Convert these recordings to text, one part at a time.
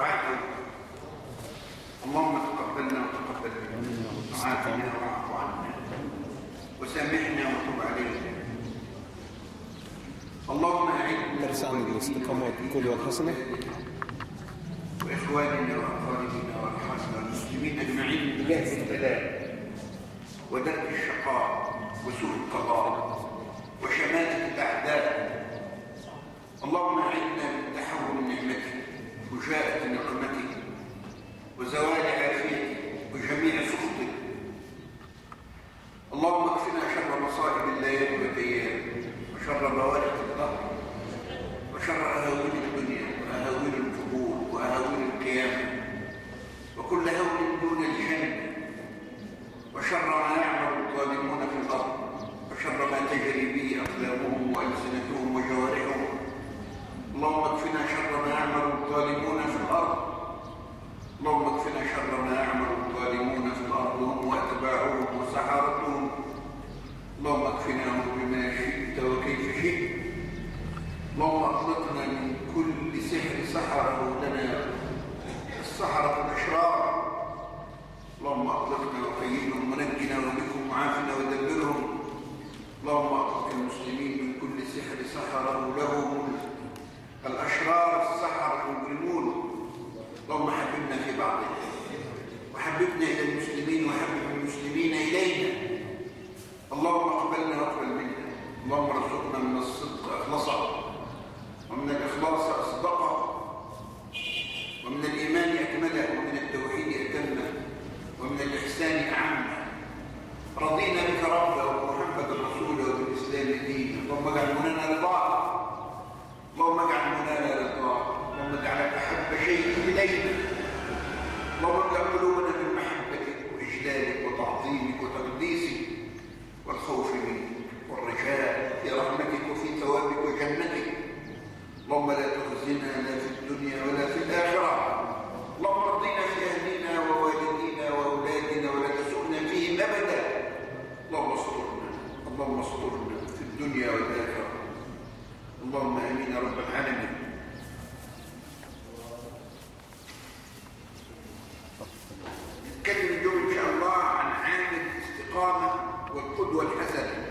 دعاء اللهم تقبلنا وتقبل منا وعافنا واعف عنا وسامحنا وتب علينا. اللهم اعنا ترسان الاستقامة والكل والحسنة وإخواننا وأقاربنا وارحامنا المسلمين أجمعين من جهة البلاء ودرك الشقاء وسوء القضاء وشماتة الأعداء. اللهم أعدنا من تحول نعمتك وجاءت نعمتك وزوال عافيتك وجميع سخطك والقدوة الحسنة.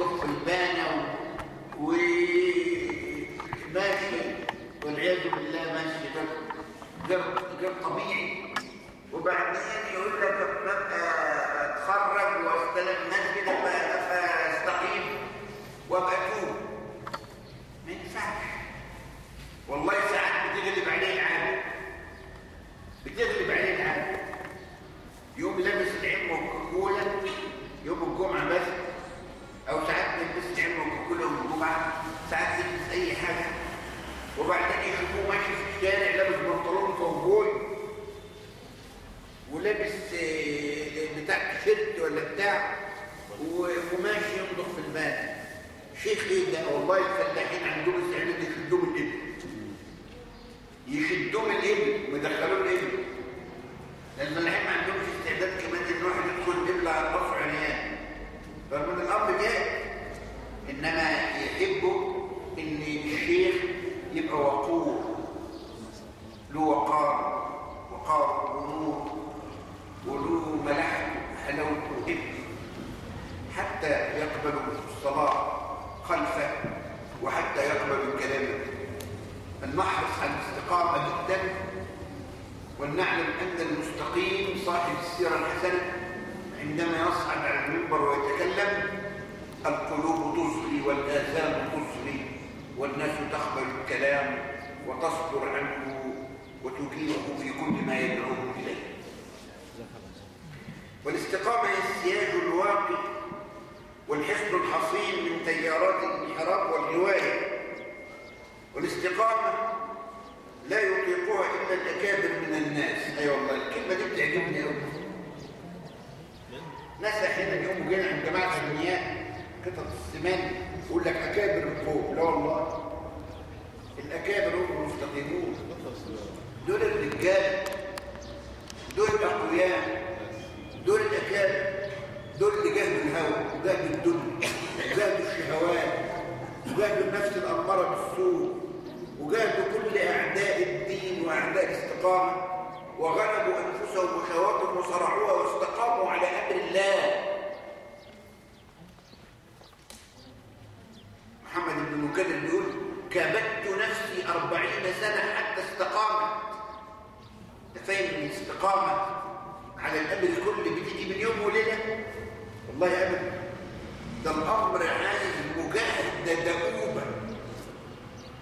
ومش ينضف في مكدر بيقول كابدت نفسي أربعين سنة حتى استقامت. فاهم إن الاستقامة على الأمر كله بتيجي من يوم وليلة؟ والله أبدا ده الأمر عايز مجاهدة دؤوبة.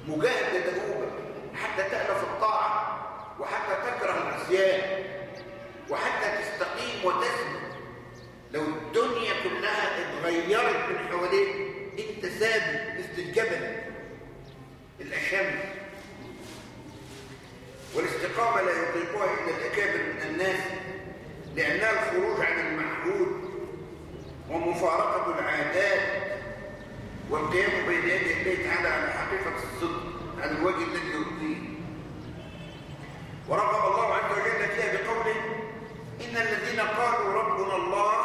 مجاهدة دؤوبة. حتى تألف الطاعة وحتى تكره العصيان وحتى تستقيم وتثبت لو الدنيا كلها اتغيرت من حواليك أنت ثابت. مثل الجبل الأشم والاستقامة لا يطيقها إلا الأكابر من الناس لأنها الخروج عن المعهود ومفارقة العادات والقيام بين يدي الله تعالى على حقيقة الصدق على الوجه الذي يرضيه ورغب الله عز وجل فيها بقوله إن الذين قالوا ربنا الله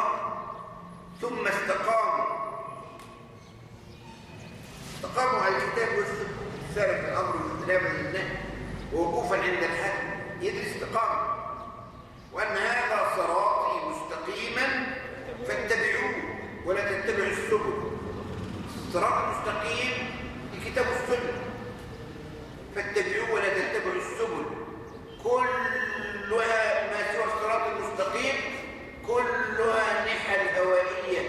ثم استقاموا استقاموا على الكتاب والسنة. سارة الأمر والاستلام لله ووقوفا عند الحد يدري استقامة وأن هذا صراطي مستقيما فاتبعوه ولا تتبعوا السبل. الصراط المستقيم الكتاب والسنة فاتبعوه ولا تتبعوا السبل. كلها ما سوى الصراط المستقيم كلها نحل هوائية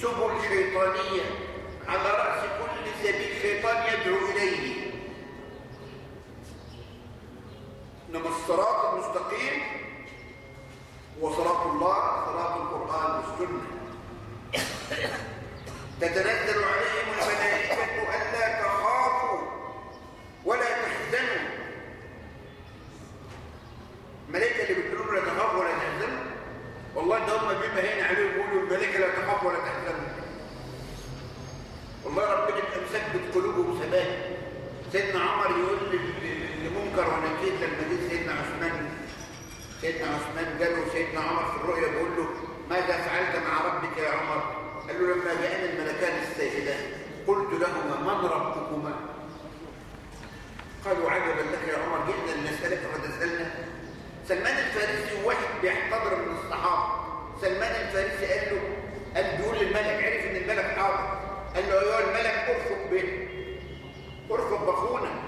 سبل شيطانية. على رأس كل سبيل شيطان يدعو إليه. إنما الصراط المستقيم هو صراط الله صراط القرآن والسنة. تتنزل عليهم الملائكة ألا تخافوا ولا تحزنوا. الملائكة اللي بتقولوا لا تخافوا ولا تحزنوا والله ده هم بيبقى هنا عليهم يقولوا الملائكة لا تخافوا ولا تحزنوا. والله ربنا يبقى مثبت قلوبهم ثبات. سيدنا عمر يقول لمنكر ونكير لما جه سيدنا عثمان. سيدنا عثمان جاله سيدنا عمر في الرؤيا بيقول له ماذا فعلت مع ربك يا عمر؟ قال له لما جاءنا الملكان السائلان قلت لهما من ربكما؟ قالوا عجبا لك يا عمر جئنا لنسألك سلمان الفارسي واحد بيحتضر من الصحابة. سلمان الفارسي قال له قال بيقول للملك عرف إن الملك حاضر. قال له ايها الملك أرفق به أرفق بأخونا.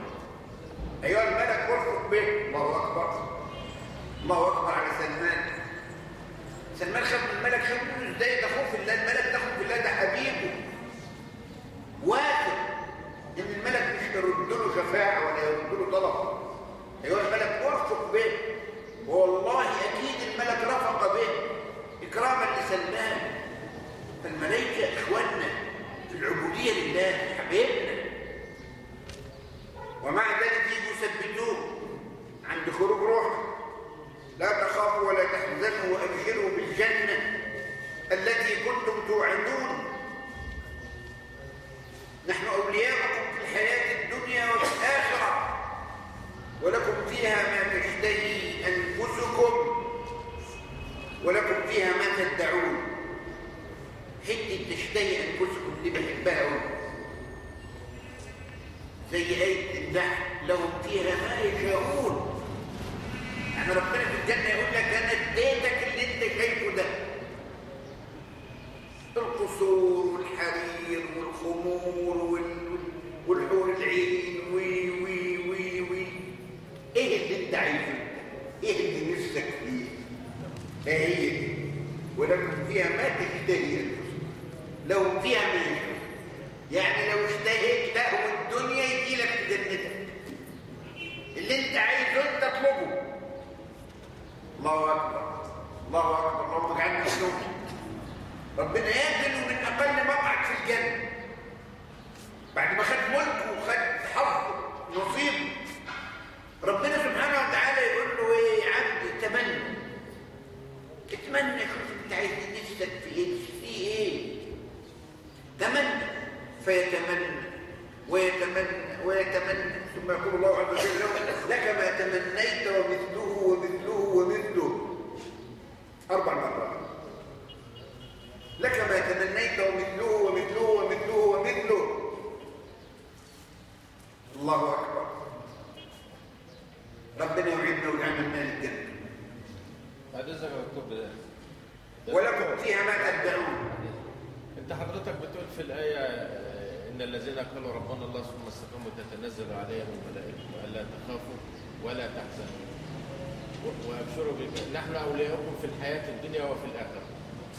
و- وأبشروا بك نحن أولياؤكم في الحياة الدنيا وفي الآخرة.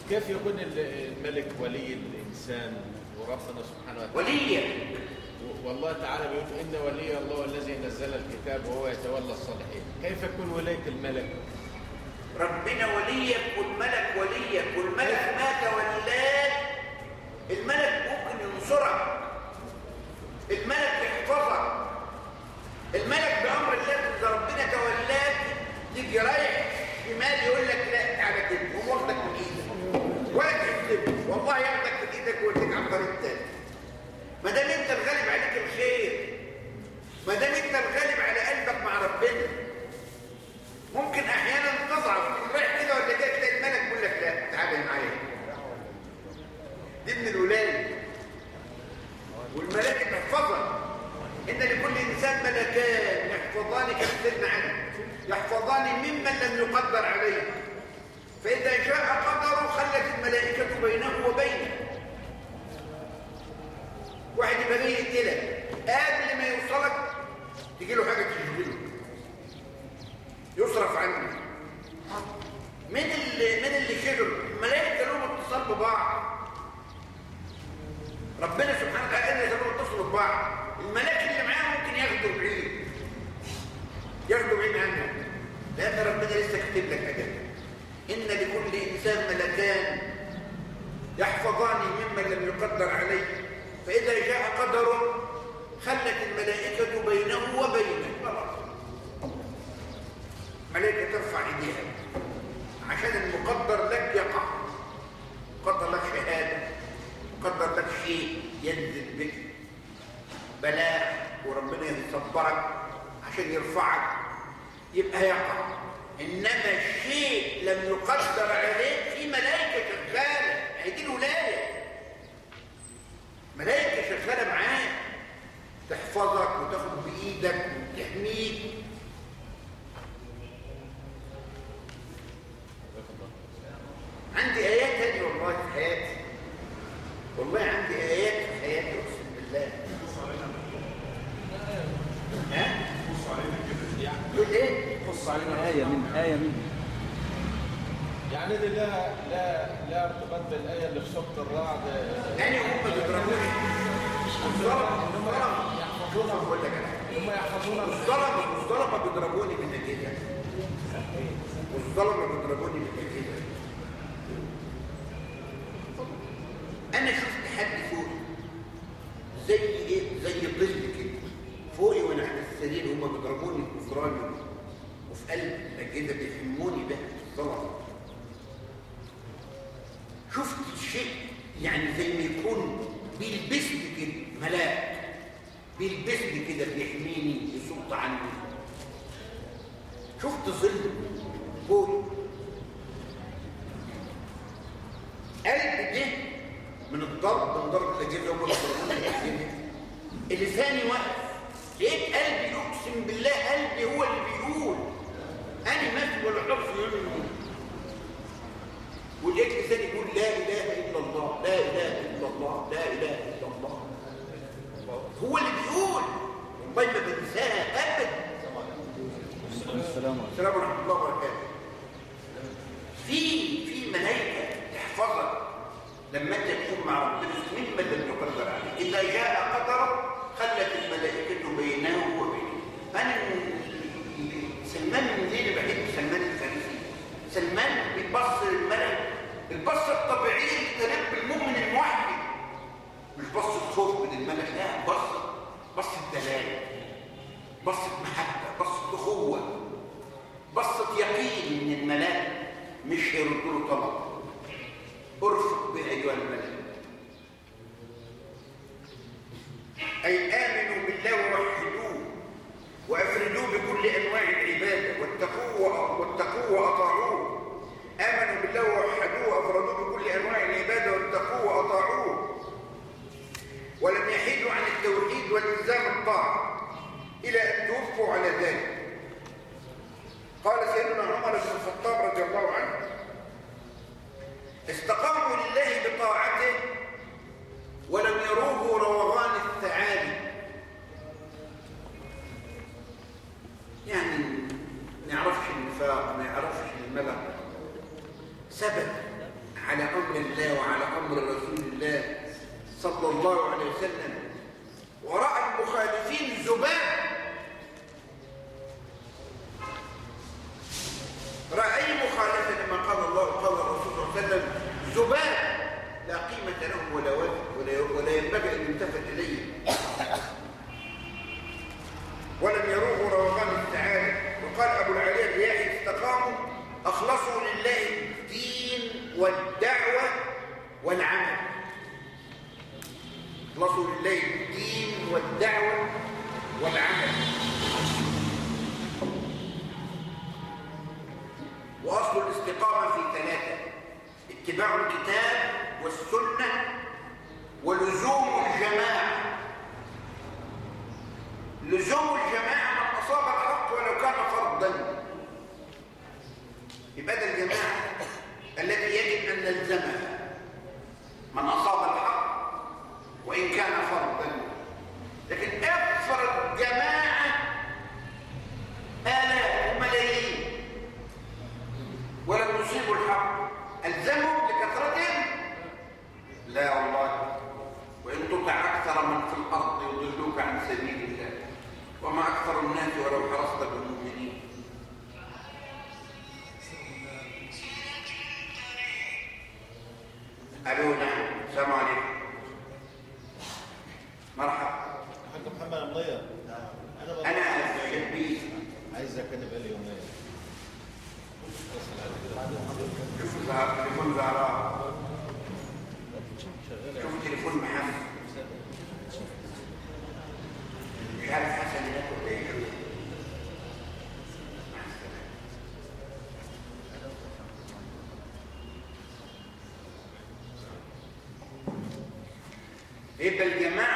كيف يكون ال- الملك ولي الإنسان وربنا سبحانه وتعالى؟ وليا. والله تعالى بيقول إن ولي الله الذي نزل الكتاب وهو يتولى الصالحين. كيف يكون ولاية الملك؟ ربنا وليك والملك وليك والملك ما تولاك الملك ممكن ينصرك الملك يحفظك الملك بأمر الله إذا ربنا تولاك تيجي رايح شمال يقول لك لا تعالى كده ومرضك من إيدك. تحسب والله ياخدك من إيدك ويوديك على الطريق التاني. ما دام انت الغالب عليك الخير ما دام انت الغالب على قلبك مع ربنا ممكن أحيانا تضعف. رايح كده ولا جاي تلاقي الملك بيقول لك لا تعالى معايا. دي من الولاية. والملائكة تحفظك إن لكل إنسان ملكان يحفظان كما سيدنا علي. يحفظان ممن لم يقدر عليه. فإذا جاء قدره خلت الملائكة بينه وبينه. واحد يبقى جاي يقتلك قبل ما يوصلك تجي له حاجة تشغله. يصرف عنه. من اللي من اللي شغله؟ الملائكة لهم اتصال ببعض. ربنا سبحانه وتعالى قال لهم اتصلوا ببعض. الملاك اللي معاه ممكن ياخدوا بعيد. ياخدوا بعيد عنه لأن ربنا لسه كاتب لك أجل إن لكل إنسان ملكان يحفظان ممن لم يقدر عليه. فإذا جاء قدره خلت الملائكة بينه وبينه. خلاص ملائكة ترفع إيديها. عشان المقدر لك يقع. قدر لك شهادة. قدر لك شيء ينزل بك. بلاء وربنا يصبرك ممكن يرفعك يبقى يقع. إنما الشيء لم يقدر عليه في ملائكة شغالة. هي دي الولاية. ملائكة شغالة معاك. تحفظك وتاخد بإيدك وتحميك. عندي آيات هذه والله في حياتي. والله عندي آيات في حياتي أقسم بالله. ها؟ آية آية يعني يقول آية بص علينا آية من آية من يعني دي لا لا لا ارتباط بالآية اللي في سورة الرعد. يعني هم اللي بيضربوني مش الضرب هم يحفظونها بقول لك أنا هم يحفظونها الظلمة الظلمة بيضربوني من بالنتيجة والظلمة بيضربوني من بالنتيجة ذكراني وفي قلب كده بيهمني بها طبعا صلى الله عليه وسلم. ورأى المخالفين ذباب Es el diamante.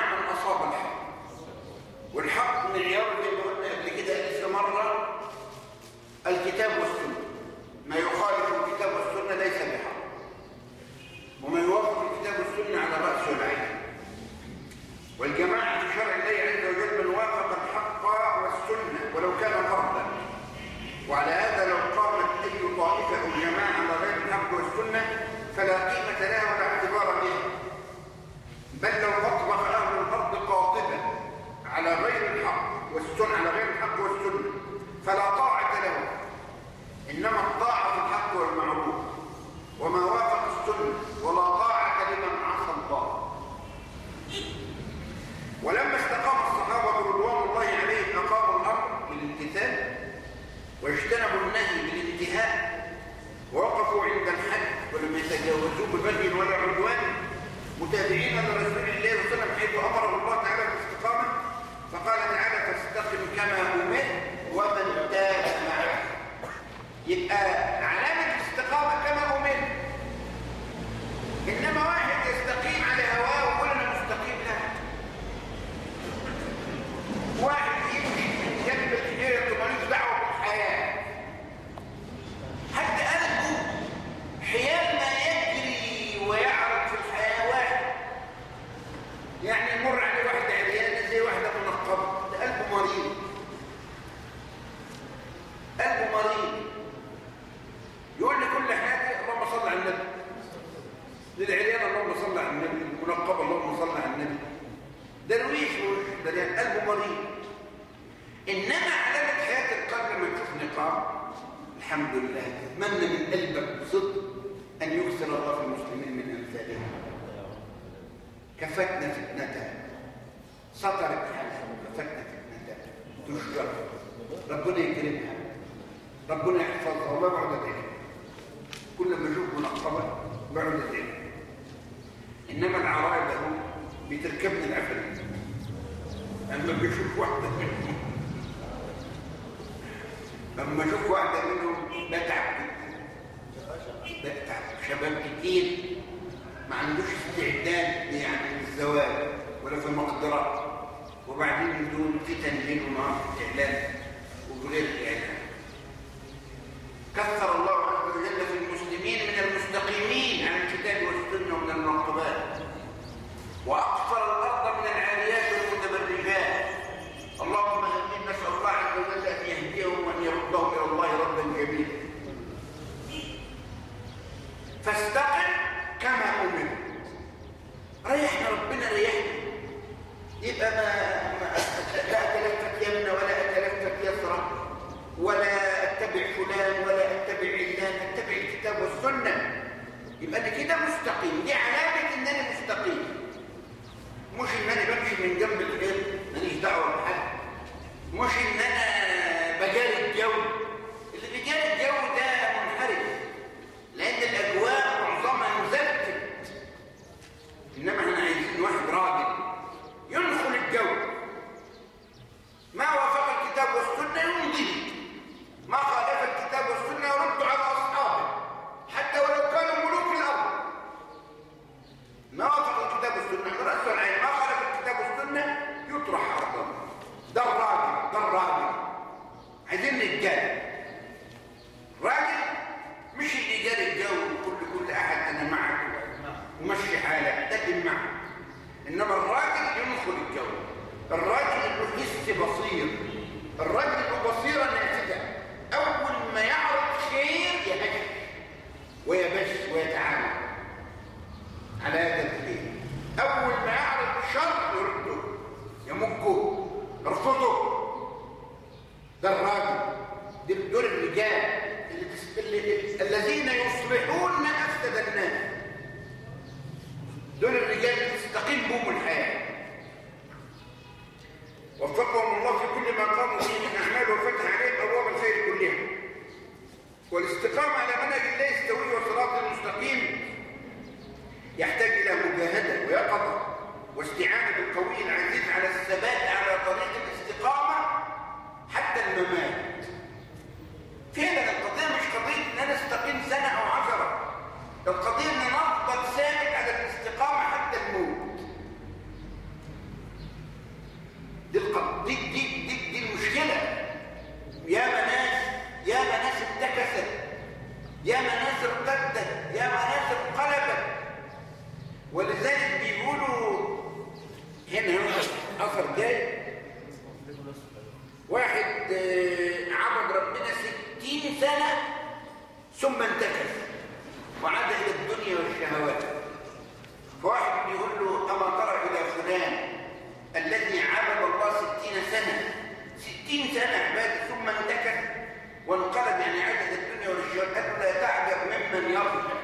يرجع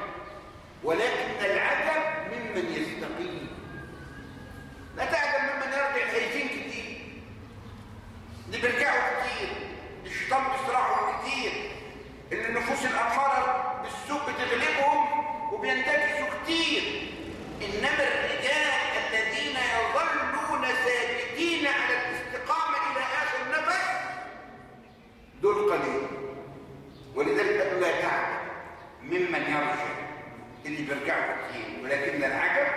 ولكن العجب ممن يستقيم. لا تعجب ممن يرجع خايفين كتير. اللي بيرجعوا كتير. الشيطان بيصرعهم كتير. اللي النفوس الأمارة بالسوء بتغلبهم وبينتكسوا كتير. إنما يرجع. اللي بيرجعوا كتير. ولكن العجب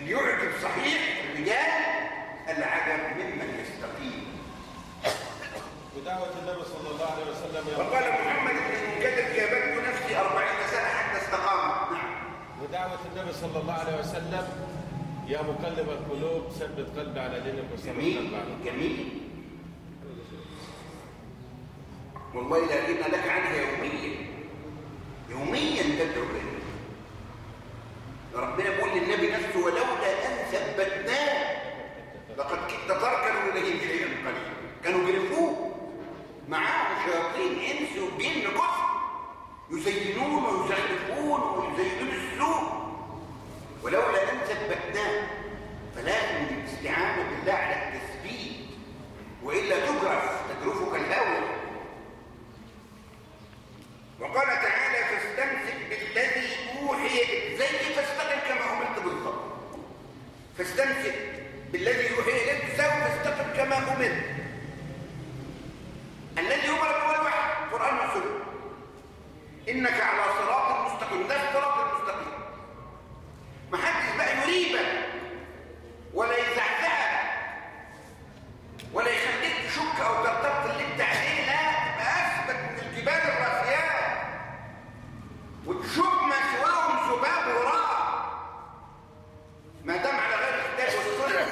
اللي يعجب صحيح الرجال العجب ممن يستقيم. ودعوة النبي صلى الله عليه وسلم يا وقال محمد بن المنكدر جابته نفسي أربعين سنة حتى استقامت. نعم. ودعوة النبي صلى الله عليه وسلم يا مقلب القلوب ثبت قلبي على دينك قلبي جميل جميل. والله لا لك عنها يوميا يوميا تدعو إليه ربنا بيقول للنبي نفسه ولولا أن ثبتناه لقد كنت تركنوا إليهم شيئا قليلا. كانوا بيلفوه. معاهم شياطين إنس وجن كفر. يزينون ويزخرفون ويزينون السوء. ولولا أن ثبتناه فلازم الاستعانة بالله على التثبيت. وإلا تجرف تجرفك الهوى. وقال تعالى فاستمسك بالذي أوحي زي فاستقم كما أمرت بالضبط. فاستمسك بالذي يوحي إليك سوف تستقم كما أمرت. الذي أمرك هو الوحي قرآن وسنة إنك على صراط مستقيم ده الصراط المستقيم. محدش بقى يريبك ولا يزعزعك ولا يخليك تشك أو ترتبط اللي انت عليه لا تبقى أثبت من الجبال الراسيات وتشوف ما سواهم ذباب وراء. ما دام على غير الكتاب والسنة.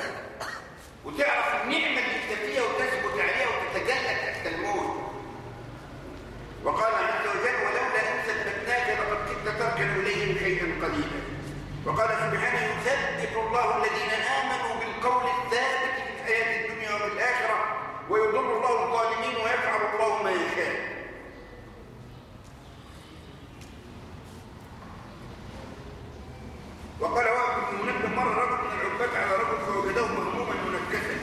وتعرف انت فيها وتثبت عليها وتتجلى تحت الموت. وقال عز وجل ولولا إن ثبتناك لقد كنت تركن إليهم شيئا قليلا وقال سبحانه يثبت الله الذين آمنوا بالقول الثابت في الحياة الدنيا والآخرة ويضل الله الظالمين ويفعل الله ما يشاء وقال وهب بن منبه مر العباد على رجل فوجده مهموما منكسا.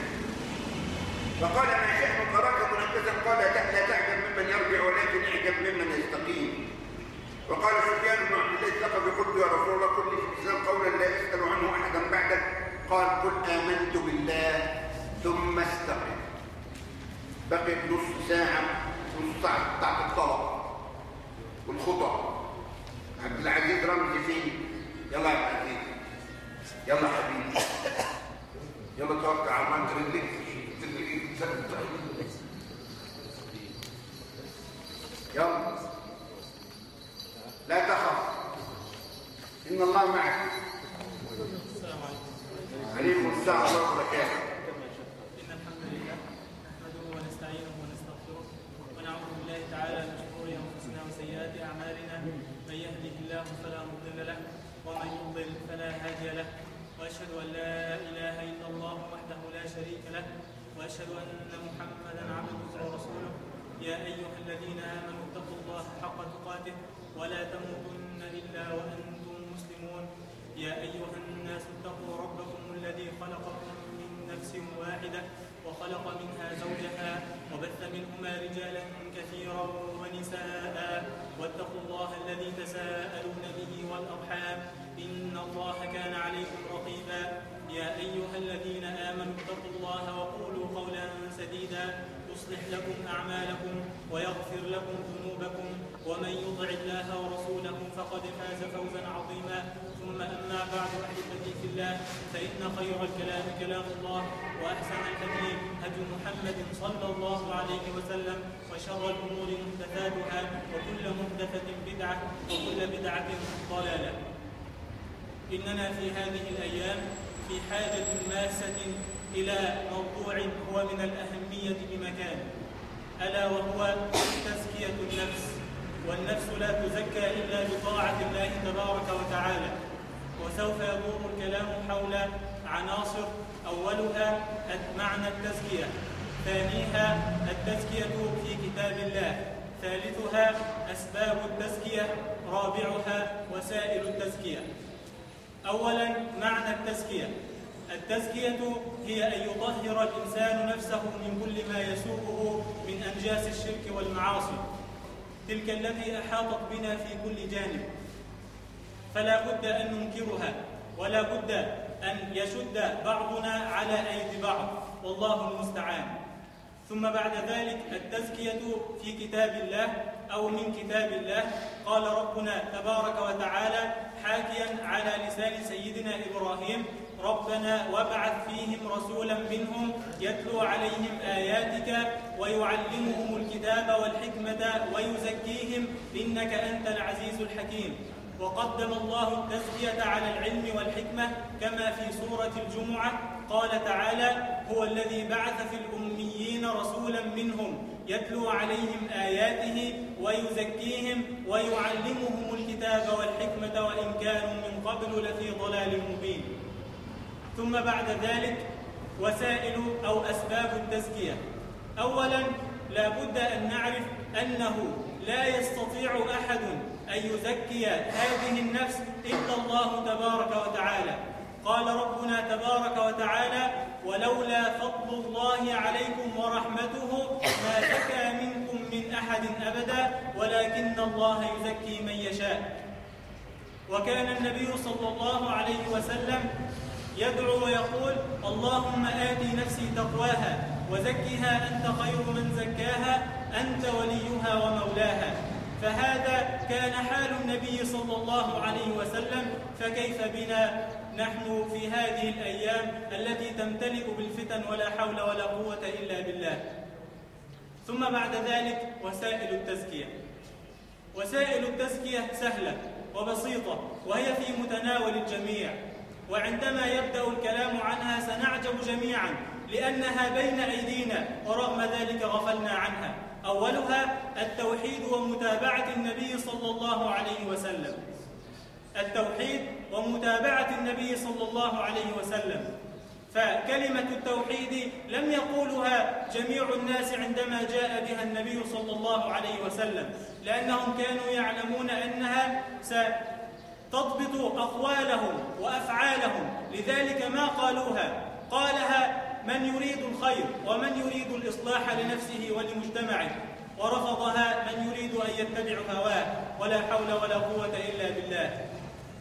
فقال ما شأنك راك منكسا؟ قال لا تعجب ممن يرجع ولكن اعجب ممن يستقيم. وقال سفيان بن عبد الله الثقفي قلت يا رسول الله قل لي قولا لا اسال عنه أحدا بعدك قال قل آمنت بالله ثم استقم. بقي نص ساعه نص ساعه بتاعت الطلب والخطب عبد العزيز رمزي فين يلا يا عبد العزيز يلا يا حبيبي يلا توقع على المنكر اللي يلا لا تخف إن الله معك عليكم السلام ورحمة الله وبركاته إن الحمد لله نحمده ونستعينه ونستغفره ونعوذ بالله تعالى من شرور أنفسنا وسيئات أعمالنا من يهده الله فلا مضل له ومن يضلل فلا هادي له وأشهد أن لا إله إلا الله وحده لا شريك له وأشهد أن محمدا عبده ورسوله يا أيها الذين آمنوا اتقوا الله حق تقاته ولا تموتن إلا وأنتم مسلمون يا أيها الناس اتقوا ربكم الذي خلقكم من نفس واحدة وخلق منها زوجها وبث منهما رجالا كثيرا ونساء واتقوا الله الذي تساءلون به والأرحام إن الله كان عليكم رقيبا يا أيها الذين آمنوا اتقوا الله وقولوا قولا سديدا يصلح لكم أعمالكم ويغفر لكم ذنوبكم ومن يطع الله ورسوله فقد فاز فوزا عظيما ثم أما بعد أحبتي في الله فإن خير الكلام كلام الله وأحسن الهدي هدي محمد صلى الله عليه وسلم وشر الأمور محدثاتها وكل محدثة بدعة وكل بدعة ضلالة إننا في هذه الأيام في حاجة ماسة إلى موضوع هو من الأهمية بمكان ألا وهو تزكية النفس. والنفس لا تزكى إلا بطاعة الله تبارك وتعالى. وسوف يدور الكلام حول عناصر أولها معنى التزكية. ثانيها التزكية في كتاب الله. ثالثها أسباب التزكية. رابعها وسائل التزكية. أولا معنى التزكية. التزكية هي أن يطهر الإنسان نفسه من كل ما يسوءه من أنجاس الشرك والمعاصي تلك التي أحاطت بنا في كل جانب. فلا بد أن ننكرها ولا بد أن يشد بعضنا على أيدي بعض. والله المستعان. ثم بعد ذلك التزكية في كتاب الله أو من كتاب الله. قال ربنا تبارك وتعالى حاكيا على لسان سيدنا إبراهيم ربنا وابعث فيهم رسولا منهم يتلو عليهم آياتك ويعلمهم الكتاب والحكمة ويزكيهم إنك أنت العزيز الحكيم. وقدم الله التزكية على العلم والحكمة كما في سورة الجمعة. قال تعالى هو الذي بعث في الأميين رسولا منهم يتلو عليهم آياته ويزكيهم ويعلمهم الكتاب والحكمة وإن كانوا من قبل لفي ضلال مبين. ثم بعد ذلك وسائل أو أسباب التزكية. أولا لا بد أن نعرف أنه لا يستطيع أحد أن يزكي هذه النفس إلا الله تبارك وتعالى. قال ربنا تبارك وتعالى ولولا فضل الله عليكم ورحمته ما زكى منكم من أحد أبدا ولكن الله يزكي من يشاء. وكان النبي صلى الله عليه وسلم يدعو ويقول اللهم آتي نفسي تقواها وزكها أنت خير من زكاها أنت وليها ومولاها. فهذا كان حال النبي صلى الله عليه وسلم. فكيف بنا؟ نحن في هذه الأيام التي تمتلئ بالفتن ولا حول ولا قوة إلا بالله. ثم بعد ذلك وسائل التزكية. وسائل التزكية سهلة وبسيطة وهي في متناول الجميع. وعندما يبدأ الكلام عنها سنعجب جميعا لأنها بين أيدينا ورغم ذلك غفلنا عنها. أولها التوحيد ومتابعة النبي صلى الله عليه وسلم. التوحيد ومتابعة النبي صلى الله عليه وسلم. فكلمة التوحيد لم يقولها جميع الناس عندما جاء بها النبي صلى الله عليه وسلم لأنهم كانوا يعلمون أنها ستضبط أقوالهم وأفعالهم. لذلك ما قالوها؟ قالها من يريد الخير ومن يريد الإصلاح لنفسه ولمجتمعه. ورفضها من يريد أن يتبع هواه ولا حول ولا قوة إلا بالله.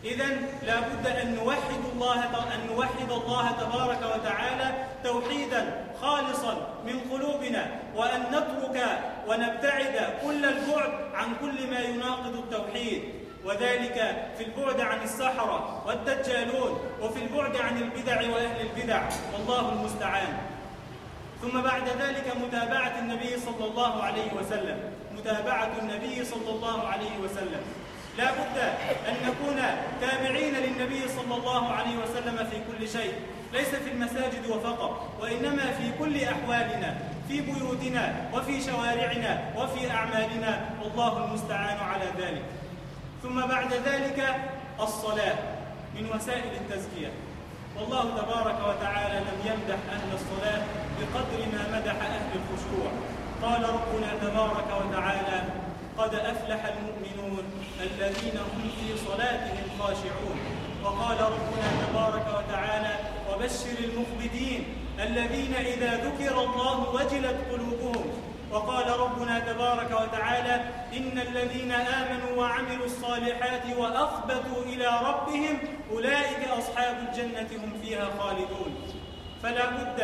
إذا لا بد أن نوحد الله أن نوحد الله تبارك وتعالى توحيدا خالصا من قلوبنا وأن نترك ونبتعد كل البعد عن كل ما يناقض التوحيد. وذلك في البعد عن السحرة والدجالون وفي البعد عن البدع وأهل البدع. والله المستعان. ثم بعد ذلك متابعة النبي صلى الله عليه وسلم. متابعة النبي صلى الله عليه وسلم. لا بد أن نكون تابعين للنبي صلى الله عليه وسلم في كل شيء. ليس في المساجد وفقط وإنما في كل أحوالنا في بيوتنا وفي شوارعنا وفي أعمالنا. والله المستعان على ذلك. ثم بعد ذلك الصلاة من وسائل التزكية. والله تبارك وتعالى لم يمدح أهل الصلاة بقدر ما مدح أهل الخشوع. قال ربنا تبارك وتعالى قد أفلح المؤمنون الذين هم في صلاتهم خاشعون وقال ربنا تبارك وتعالى وبشر المخبتين الذين إذا ذكر الله وجلت قلوبهم وقال ربنا تبارك وتعالى إن الذين آمنوا وعملوا الصالحات وأخبتوا إلى ربهم أولئك أصحاب الجنة هم فيها خالدون. فلا بد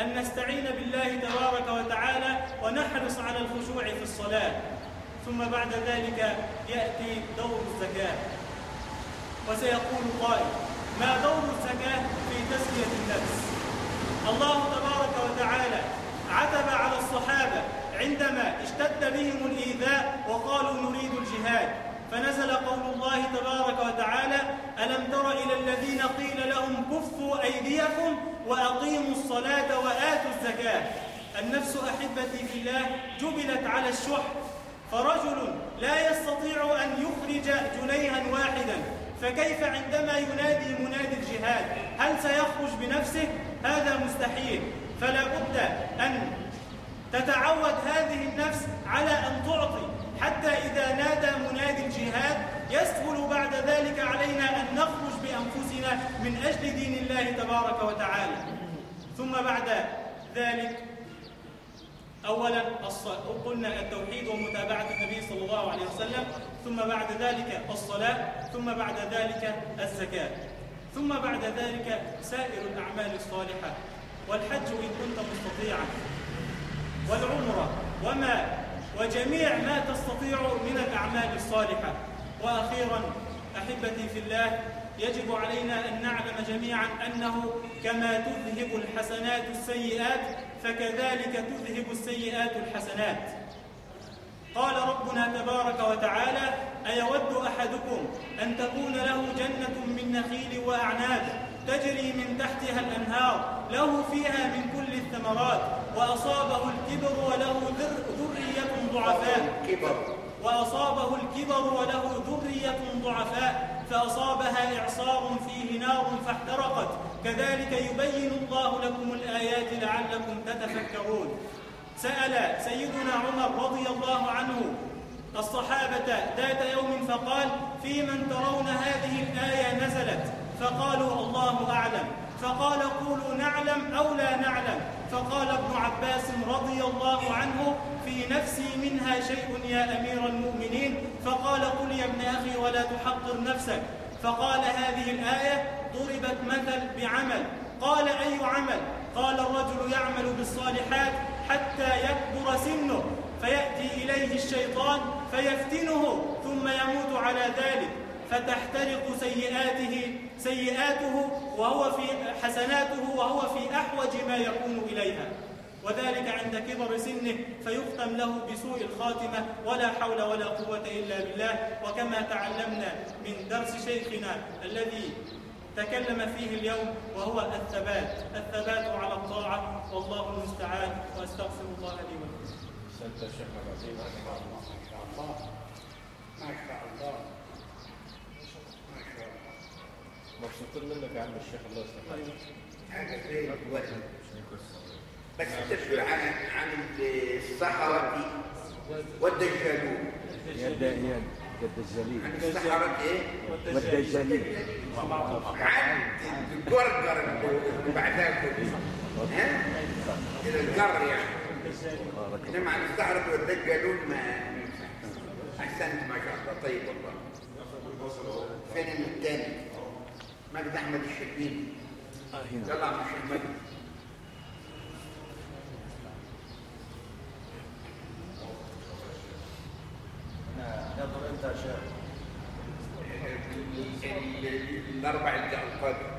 أن نستعين بالله تبارك وتعالى ونحرص على الخشوع في الصلاة. ثم بعد ذلك يأتي دور الزكاة. وسيقول قائل ما دور الزكاة في تزكية النفس؟ الله تبارك وتعالى عتب على الصحابة عندما اشتد بهم الإيذاء وقالوا نريد الجهاد فنزل قول الله تبارك وتعالى ألم تر إلى الذين قيل لهم كفوا أيديكم وأقيموا الصلاة وآتوا الزكاة؟ النفس أحبتي في الله جبلت على الشح فرجل لا يستطيع يخرج جنيها واحدا فكيف عندما ينادي منادي الجهاد؟ هل سيخرج بنفسه؟ هذا مستحيل. فلا بد أن تتعود هذه النفس على أن تعطي حتى إذا نادى منادي الجهاد يسهل بعد ذلك علينا أن نخرج بأنفسنا من أجل دين الله تبارك وتعالى. ثم بعد ذلك الص- قلنا التوحيد ومتابعة النبي صلى الله عليه وسلم ثم بعد ذلك الصلاة ثم بعد ذلك الزكاة. ثم بعد ذلك سائر الأعمال الصالحة. والحج إن كنت مستطيعا. والعمرة وما وجميع ما تستطيع من الأعمال الصالحة. وأخيرا أحبتي في الله يجب علينا أن نعلم جميعا أنه كما تذهب الحسنات السيئات فكذلك تذهب السيئات الحسنات. قال ربنا تبارك وتعالى أيود أحدكم أن تكون له جنة من نخيل وأعناب تجري من تحتها الأنهار له فيها من كل الثمرات. وأصابه الكبر وله ذر- ذرية ضعفاء. كبر. وأصابه الكبر وله ذرية ضعفاء. فأصابها إعصار فيه نار فاحترقت. كذلك يبين الله لكم الآيات لعلكم تتفكرون. سأل سيدنا عمر رضي الله عنه الصحابة ذات يوم فقال في من ترون هذه الآية نزلت؟ فقالوا الله أعلم. فقال قولوا نعلم أو لا نعلم. فقال ابن عباس رضي الله عنه في نفسي منها شيء يا أمير المؤمنين. فقال قل يا ابن أخي ولا تحقر نفسك. فقال هذه الآية ضربت مثل بعمل. قال أي عمل؟ قال الرجل يعمل بالصالحات حتى يكبر سنه فيأتي إليه الشيطان فيفتنه ثم يموت على ذلك فتحترق سيئاته سيئاته وهو في حسناته وهو في أحوج ما يكون إليها. وذلك عند كبر سنه فيختم له بسوء الخاتمة ولا حول ولا قوة إلا بالله. وكما تعلمنا من درس شيخنا الذي تكلم فيه اليوم وهو الثبات. الثبات على الطاعة. والله المستعان. وأستغفر الله لي ولكم. أنت شيخ العظيم ما شاء الله. ما شاء الله ما شاء الله مبسوطين منك يا عم الشيخ الله يستر حاجة زي الوقت بس تسأل عن عن الصحراء والدجالون يا يا الدجالين عن الصحراء إيه؟ والدجالين عن الجرجر اللي بعدها كله. ها؟ إلى الجر يعني. إنما عن الصحراء والدجالون ما. أحسنت ما شاء الله. طيب والله. فين الثاني؟ مجد أحمد الشربيني. يلا عم الشيخ مجد. انت يا شيخ الأربع القادم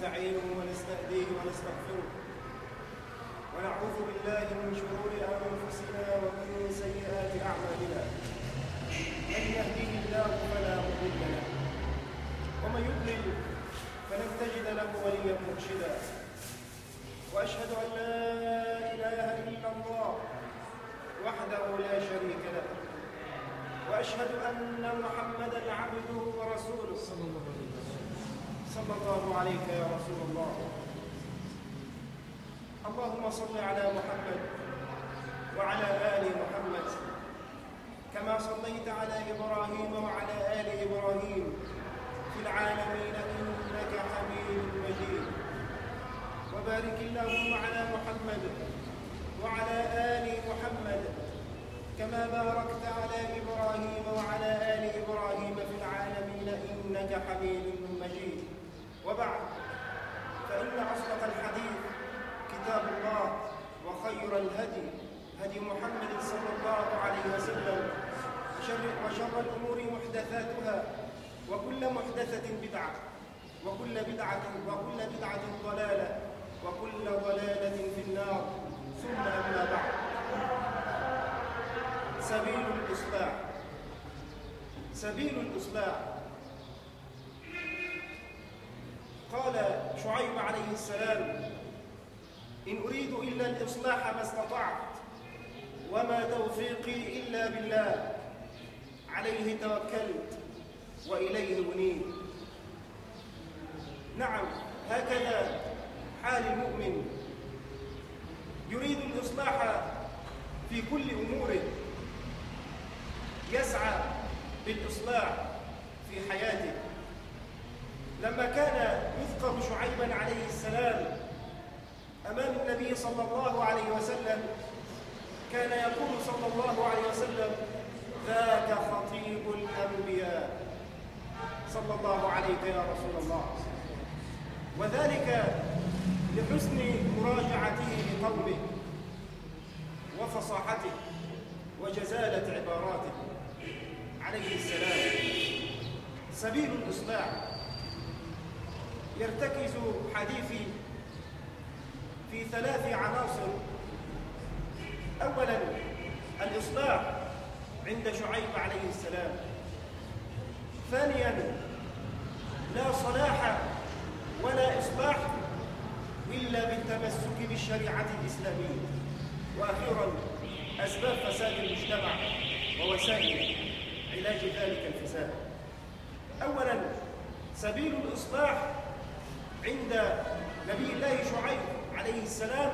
ونستعينه ونستهديه ونستغفره. ونعوذ بالله من شرور أنفسنا ومن سيئات أعمالنا. من يهديه الله فلا مضل له. ومن يضلل فلن تجد له وليا مرشدا. وأشهد أن لا إله إلا الله وحده لا شريك له. وأشهد أن محمدا عبده ورسوله. صلى الله عليه وسلم صلى الله عليك يا رسول الله. اللهم صل على محمد وعلى آل محمد. كما صليت على إبراهيم وعلى آل إبراهيم في العالمين إنك حميد مجيد. وبارك اللهم على محمد وعلى آل محمد. كما باركت على إبراهيم وعلى آل إبراهيم في العالمين إنك حميد مجيد. وبعد فإن أصدق الحديث كتاب الله وخير الهدي هدي محمد صلى الله عليه وسلم وشر, وشر الأمور محدثاتها وكل محدثة بدعة وكل بدعة وكل بدعة ضلالة وكل ضلالة في النار ثم أما بعد. سبيل الإصلاح سبيل الإصلاح قال شعيب عليه السلام إن أريد إلا الإصلاح ما استطعت وما توفيقي إلا بالله عليه توكلت وإليه أنيب نعم هكذا حال المؤمن. يريد الإصلاح في كل أموره. يسعى بالإصلاح في حياته. لما كان يذكر شعيبا عليه السلام أمام النبي صلى الله عليه وسلم كان يقول صلى الله عليه وسلم ذاك خطيب الأنبياء. صلى الله عليك يا رسول الله. وذلك لحسن مراجعته لقومه وفصاحته وجزالة عباراته عليه السلام. سبيل الإصلاح. يرتكز حديثي في ثلاث عناصر. أولا الإصلاح عند شعيب عليه السلام. ثانيا لا صلاح ولا إصلاح إلا بالتمسك بالشريعة الإسلامية. وأخيرا أسباب فساد المجتمع ووسائل علاج ذلك الفساد. أولا سبيل الإصلاح عند نبي الله شعيب عليه السلام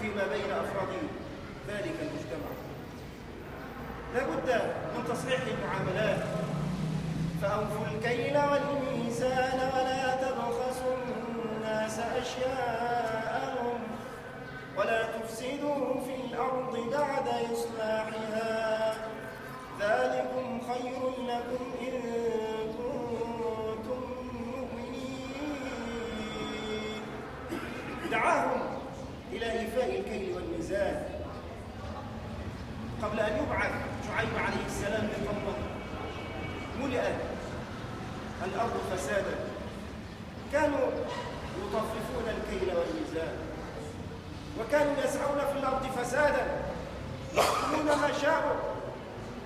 فيما بين أفراد ذلك المجتمع. لا بد من تصحيح المعاملات. فأوفوا الكيل والميزان ولا تبخسوا الناس أشياءهم. ولا تفسدوا في الأرض بعد إصلاحها. ذلكم خير لكم إن كنتم مؤمنين. دعاهم إلى إيفاء الكيل والميزان. قبل أن يبعث شعيب عليه السلام لقومه ملئت الأرض فسادا. كانوا يطففون الكيل والميزان وكانوا يسعون في الأرض فسادا يأكلون ما شاءوا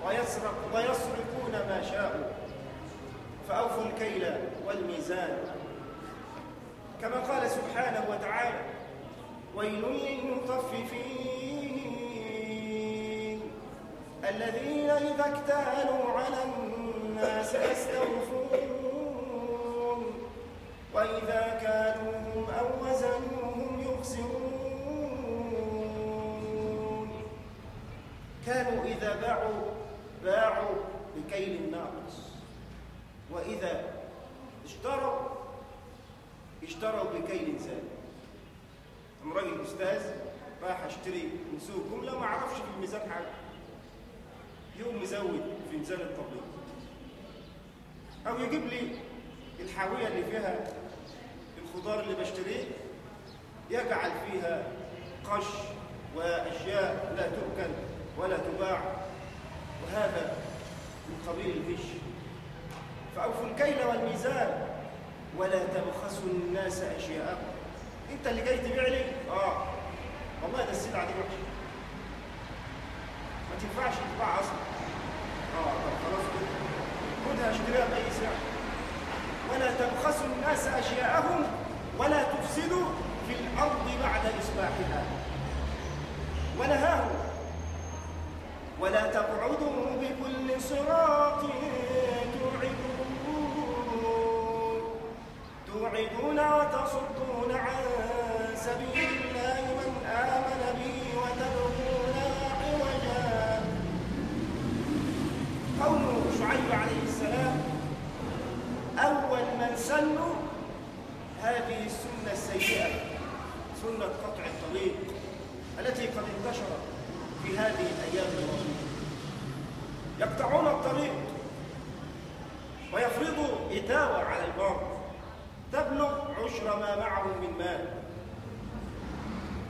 ويسرق ويسرقون ما شاءوا فأوفوا الكيل والميزان كما قال سبحانه وتعالى ويل للمطففين الذين إذا اكتالوا على الناس يستوفون وإذا كانوهم أو وزنوهم يخسرون كانوا إذا باعوا باعوا بكيل ناقص وإذا اشتروا اشتروا بكيل زاد أم راجل أستاذ راح اشتري من سوق جملة ما أعرفش في الميزان حاجة يقوم مزود في ميزان التطبيق أو يجيب لي الحاوية اللي فيها الخضار اللي بشتريه يجعل فيها قش وأشياء لا تؤكل ولا تباع وهذا من قبيل الغش فأوفوا الكيل والميزان ولا تبخسوا الناس أشياءهم. أنت اللي جاي تبيع لي؟ آه. والله ده السلعة دي وحشة. ما تنفعش تتباع أصلا. آه طب خلاص كده. خدها اشتريها ولا تبخسوا الناس أشياءهم ولا تفسدوا في الأرض بعد إصلاحها. ونهاهم ولا تقعدوا بكل صراط توعدون توعدون وتصدون عن سبيل الله من آمن به وتبغونها عوجا قوم شعيب عليه السلام أول من سنوا هذه السنة السيئة سنة قطع الطريق التي قد انتشرت في هذه الأيام الماضية يقطعون الطريق ويفرضوا إتاوة على البر تبلغ عشر ما معهم من مال.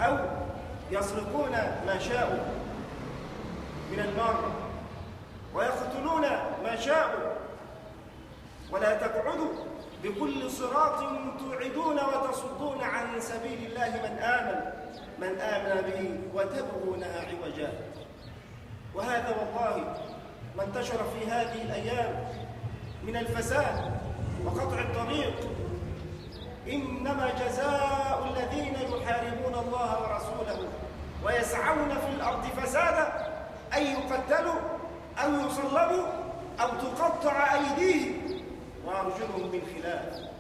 أو يسرقون ما شاءوا من المال ويقتلون ما شاءوا. ولا تقعدوا بكل صراط توعدون وتصدون عن سبيل الله من آمن من آمن به وتبغونها عوجا. وهذا والله ما انتشر في هذه الأيام من الفساد وقطع الطريق. إنما جزاء الذين يحاربون الله ورسوله ويسعون في الأرض فسادا أن يقتلوا أو يصلبوا أو تقطع أيديهم. وأرجلهم من خلاف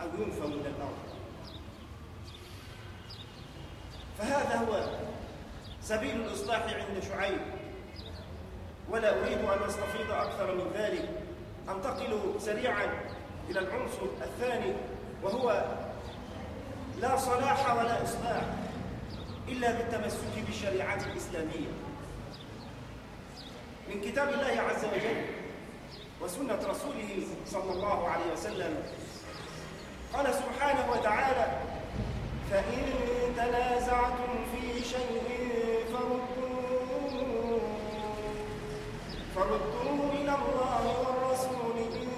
أو ينفوا من الأرض. فهذا هو سبيل الإصلاح عند شعيب. ولا أريد أن أستفيض أكثر من ذلك. أنتقل سريعا إلى العنصر الثاني وهو لا صلاح ولا إصلاح إلا بالتمسك بالشريعة الإسلامية. من كتاب الله عز وجل وسنة رسوله صلى الله عليه وسلم. قال سبحانه وتعالى فإن تنازعتم في شيء فردوه فردوه إلى الله والرسول إن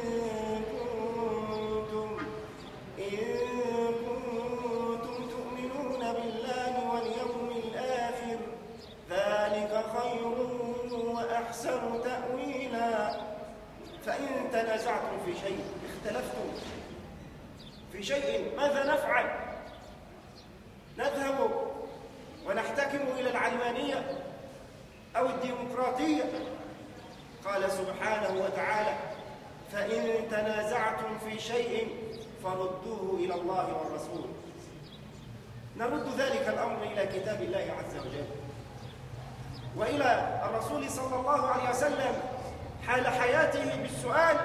كنتم إن كنتم تؤمنون بالله واليوم الآخر أحسن تأويلا. فإن تنازعتم في شيء اختلفتم في شيء. ماذا نفعل؟ نذهب ونحتكم إلى العلمانية أو الديمقراطية؟ قال سبحانه وتعالى فإن تنازعتم في شيء فردوه إلى الله والرسول. نرد ذلك الأمر إلى كتاب الله عز وجل وإلى الرسول صلى الله عليه وسلم حال حياته بالسؤال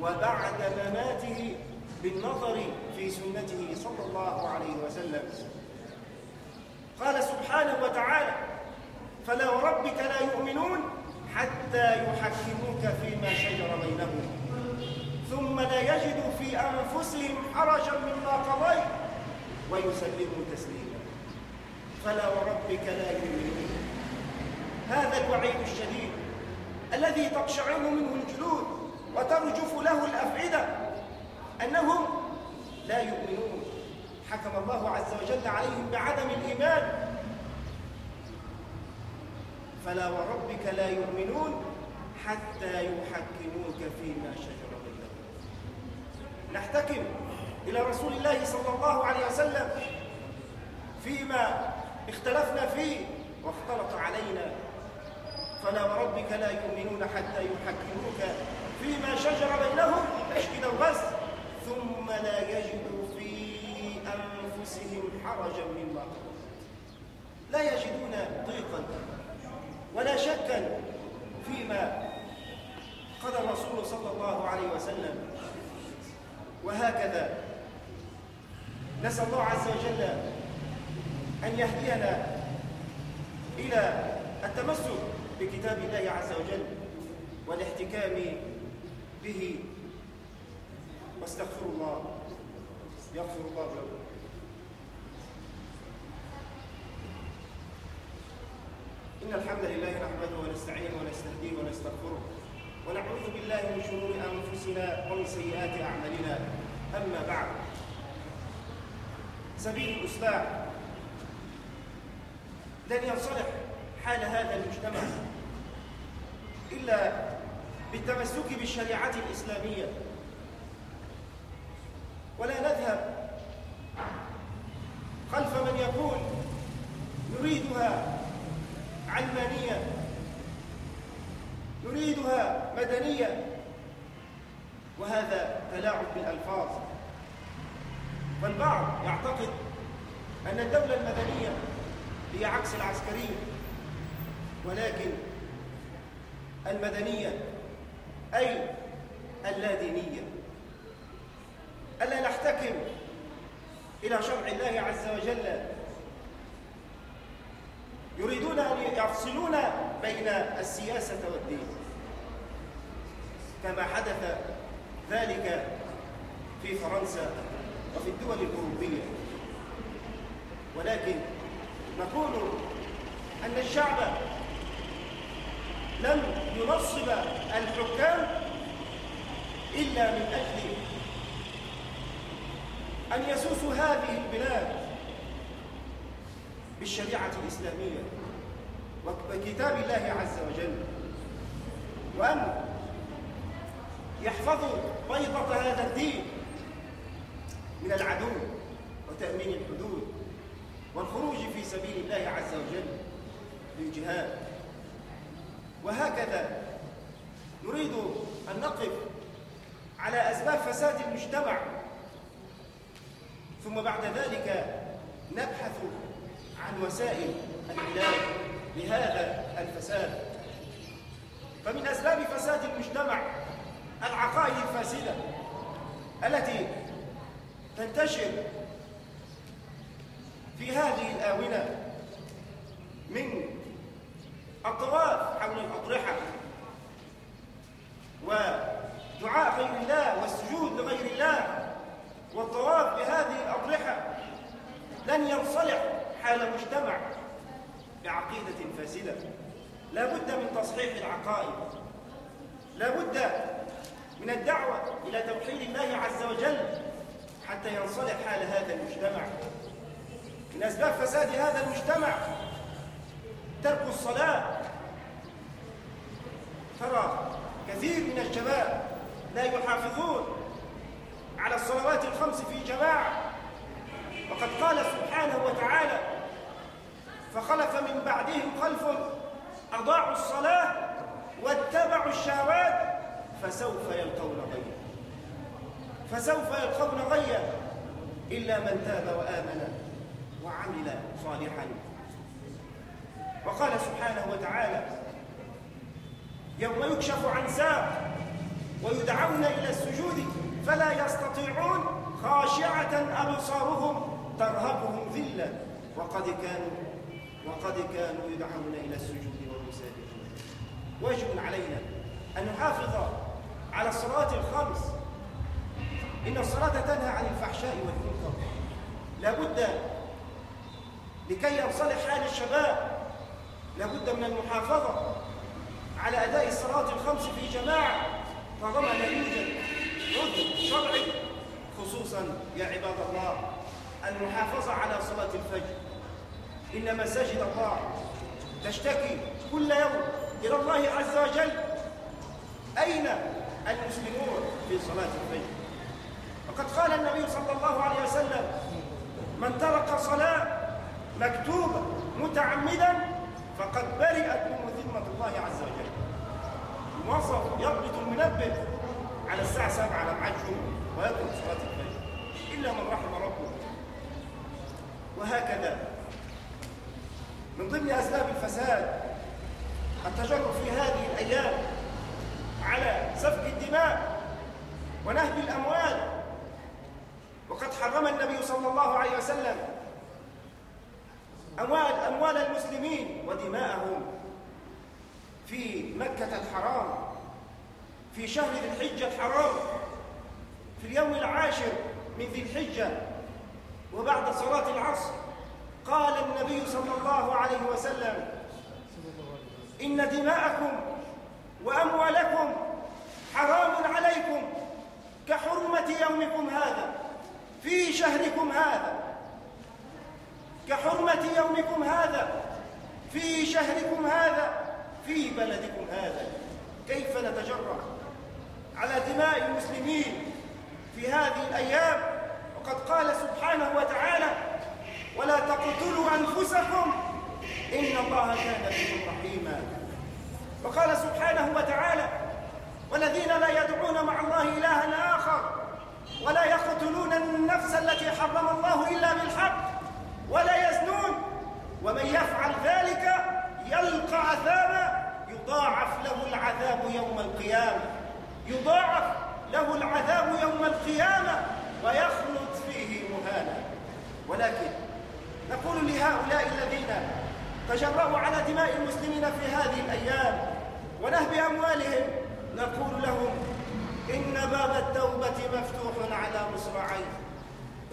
وبعد مماته بالنظر في سنته صلى الله عليه وسلم. قال سبحانه وتعالى فلا وربك لا يؤمنون حتى يحكموك فيما شجر بينهم ثم لا يجدوا في أنفسهم حرجا مما قضيت ويسلموا تسليما. فلا وربك لا يؤمنون. هذا الوعيد الشديد الذي تقشعر منه الجلود وترجف له الأفئدة أنهم لا يؤمنون. حكم الله عز وجل عليهم بعدم الإيمان. فلا وربك لا يؤمنون حتى يحكموك فيما شجر بينهم. نحتكم إلى رسول الله صلى الله عليه وسلم فيما اختلفنا فيه واختلط علينا. فلا وربك لا يؤمنون حتى يحكموك فيما شجر بينهم كده وبس ثم لا يجدوا في أنفسهم حرجا مما لا يجدون ضيقا ولا شكا فيما قضى الرسول صلى الله عليه وسلم. وهكذا نسأل الله عز وجل أن يهدينا إلى التمسك بكتاب الله عز وجل والاحتكام به. واستغفر الله. يغفر الله لكم إن الحمد لله نحمده ونستعينه ونستهديه ونستغفره ونعوذ بالله من شرور أنفسنا ومن سيئات أعمالنا. أما بعد. سبيل الإصلاح لن ينصلح حال هذا المجتمع. إلا بالتمسك بالشريعة الإسلامية. ولا نذهب خلف من يقول نريدها علمانية نريدها مدنية. وهذا تلاعب بالألفاظ. فالبعض يعتقد أن الدولة المدنية هي عكس العسكرية. ولكن المدنية أي اللادينية. ألا نحتكم إلى شرع الله عز وجل. يريدون أن يفصلون بين السياسة والدين. كما حدث ذلك في فرنسا وفي الدول الأوروبية. ولكن نقول أن الشعب لم ينصب الحكام إلا من أجل أن يسوسوا هذه البلاد بالشريعة الإسلامية وكتاب الله عز وجل وأن يحفظوا بيضة هذا الدين من العدو وتأمين الحدود والخروج في سبيل الله عز وجل للجهاد. وهكذا نريد أن نقف على أسباب فساد المجتمع. ثم بعد ذلك نبحث عن وسائل العلاج لهذا الفساد. فمن أسباب فساد المجتمع العقائد الفاسدة التي تنتشر في هذه الآونة من الطواف حول الأضرحة ودعاء غير الله والسجود لغير الله. والطواف بهذه الأضرحة لن ينصلح حال مجتمع بعقيدة فاسدة. لا بد من تصحيح العقائد. لا بد من الدعوة إلى توحيد الله عز وجل حتى ينصلح حال هذا المجتمع. من أسباب فساد هذا المجتمع ترك الصلاة. ترى كثير من الشباب لا يحافظون على الصلوات الخمس في جماعة. وقد قال سبحانه وتعالى فخلف من بعدهم خلف أضاعوا الصلاة واتبعوا الشهوات فسوف يلقون غيا. فسوف يلقون غيا إلا من تاب وآمن وعمل صالحا. وقال سبحانه وتعالى يوم يكشف عن ساق ويدعون إلى السجود فلا يستطيعون خاشعة أبصارهم ترهقهم ذلة. وقد كانوا وقد كانوا يدعون إلى السجود وهم ساجدون واجب علينا أن نحافظ على الصلاة الخمس. إن الصلاة تنهى عن الفحشاء والمنكر. لابد لكي ينصلح حال الشباب لابد من المحافظة على أداء الصلاة الخمس في جماعة. طالما لا يوجد عذر شرعي خصوصا يا عباد الله المحافظة على صلاة الفجر. إن مساجد الله تشتكي كل يوم إلى الله عز وجل. أين المسلمون في صلاة الفجر؟ وقد قال النبي صلى الله عليه وسلم من ترك صلاة مكتوبة متعمدا فقد برئت من ذمة الله عز وجل. الموظف يضبط المنبه على الساعة 7 على ميعاد ويترك صلاة الفجر. إلا من رحم ربه. وهكذا. من ضمن أسباب الفساد التجرؤ في هذه الأيام على سفك الدماء ونهب الأموال. وقد حرم النبي صلى الله عليه وسلم أموال أموال المسلمين ودماءهم في مكة الحرام في شهر ذي الحجة الحرام في اليوم العاشر من ذي الحجة وبعد صلاة العصر. قال النبي صلى الله عليه وسلم إن دماءكم وأموالكم حرام عليكم كحرمة يومكم هذا في شهركم هذا. كحرمة يومكم هذا في شهركم هذا في بلدكم هذا. كيف نتجرأ على دماء المسلمين في هذه الأيام؟ وقد قال سبحانه وتعالى ولا تقتلوا أنفسكم إن الله كان بكم رحيما. وقال سبحانه وتعالى والذين لا يدعون مع الله إلها آخر ولا يقتلون النفس التي حرم الله إلا بالحق ولا يزنون. ومن يفعل ذلك يلقى عذابا يضاعف له العذاب يوم القيامة. يضاعف له العذاب يوم القيامة ويخلد فيه مهانا. ولكن نقول لهؤلاء الذين تجرأوا على دماء المسلمين في هذه الأيام ونهب أموالهم نقول لهم إن باب التوبة مفتوح على مصراعيه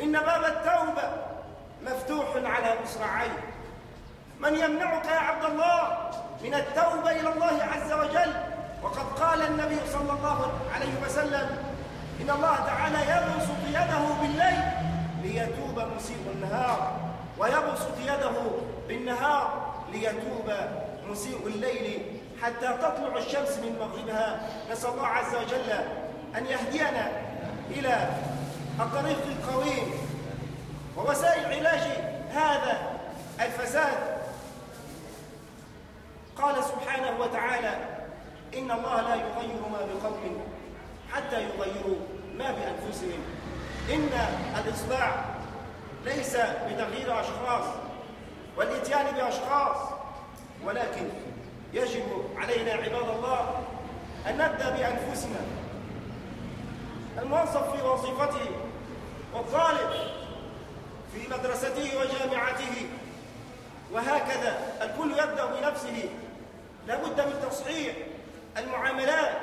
إن باب التوبة مفتوح على مصراعيه من يمنعك يا عبد الله من التوبة إلى الله عز وجل؟ وقد قال النبي صلى الله عليه وسلم إن الله تعالى يبسط يده بالليل ليتوب مسيء النهار ويبسط يده بالنهار ليتوب مسيء الليل حتى تطلع الشمس من مغربها. نسأل الله عز وجل أن يهدينا إلى الطريق القويم ووسائل علاج هذا الفساد. قال سبحانه وتعالى إن الله لا يغير ما بقوم حتى يغيروا ما بأنفسهم. إن الإصلاح ليس بتغيير أشخاص والإتيان بأشخاص ولكن يجب علينا عباد الله أن نبدأ بأنفسنا. الموظف في وظيفته والطالب في مدرسته وجامعته. وهكذا الكل يبدأ بنفسه. لا بد من تصحيح المعاملات.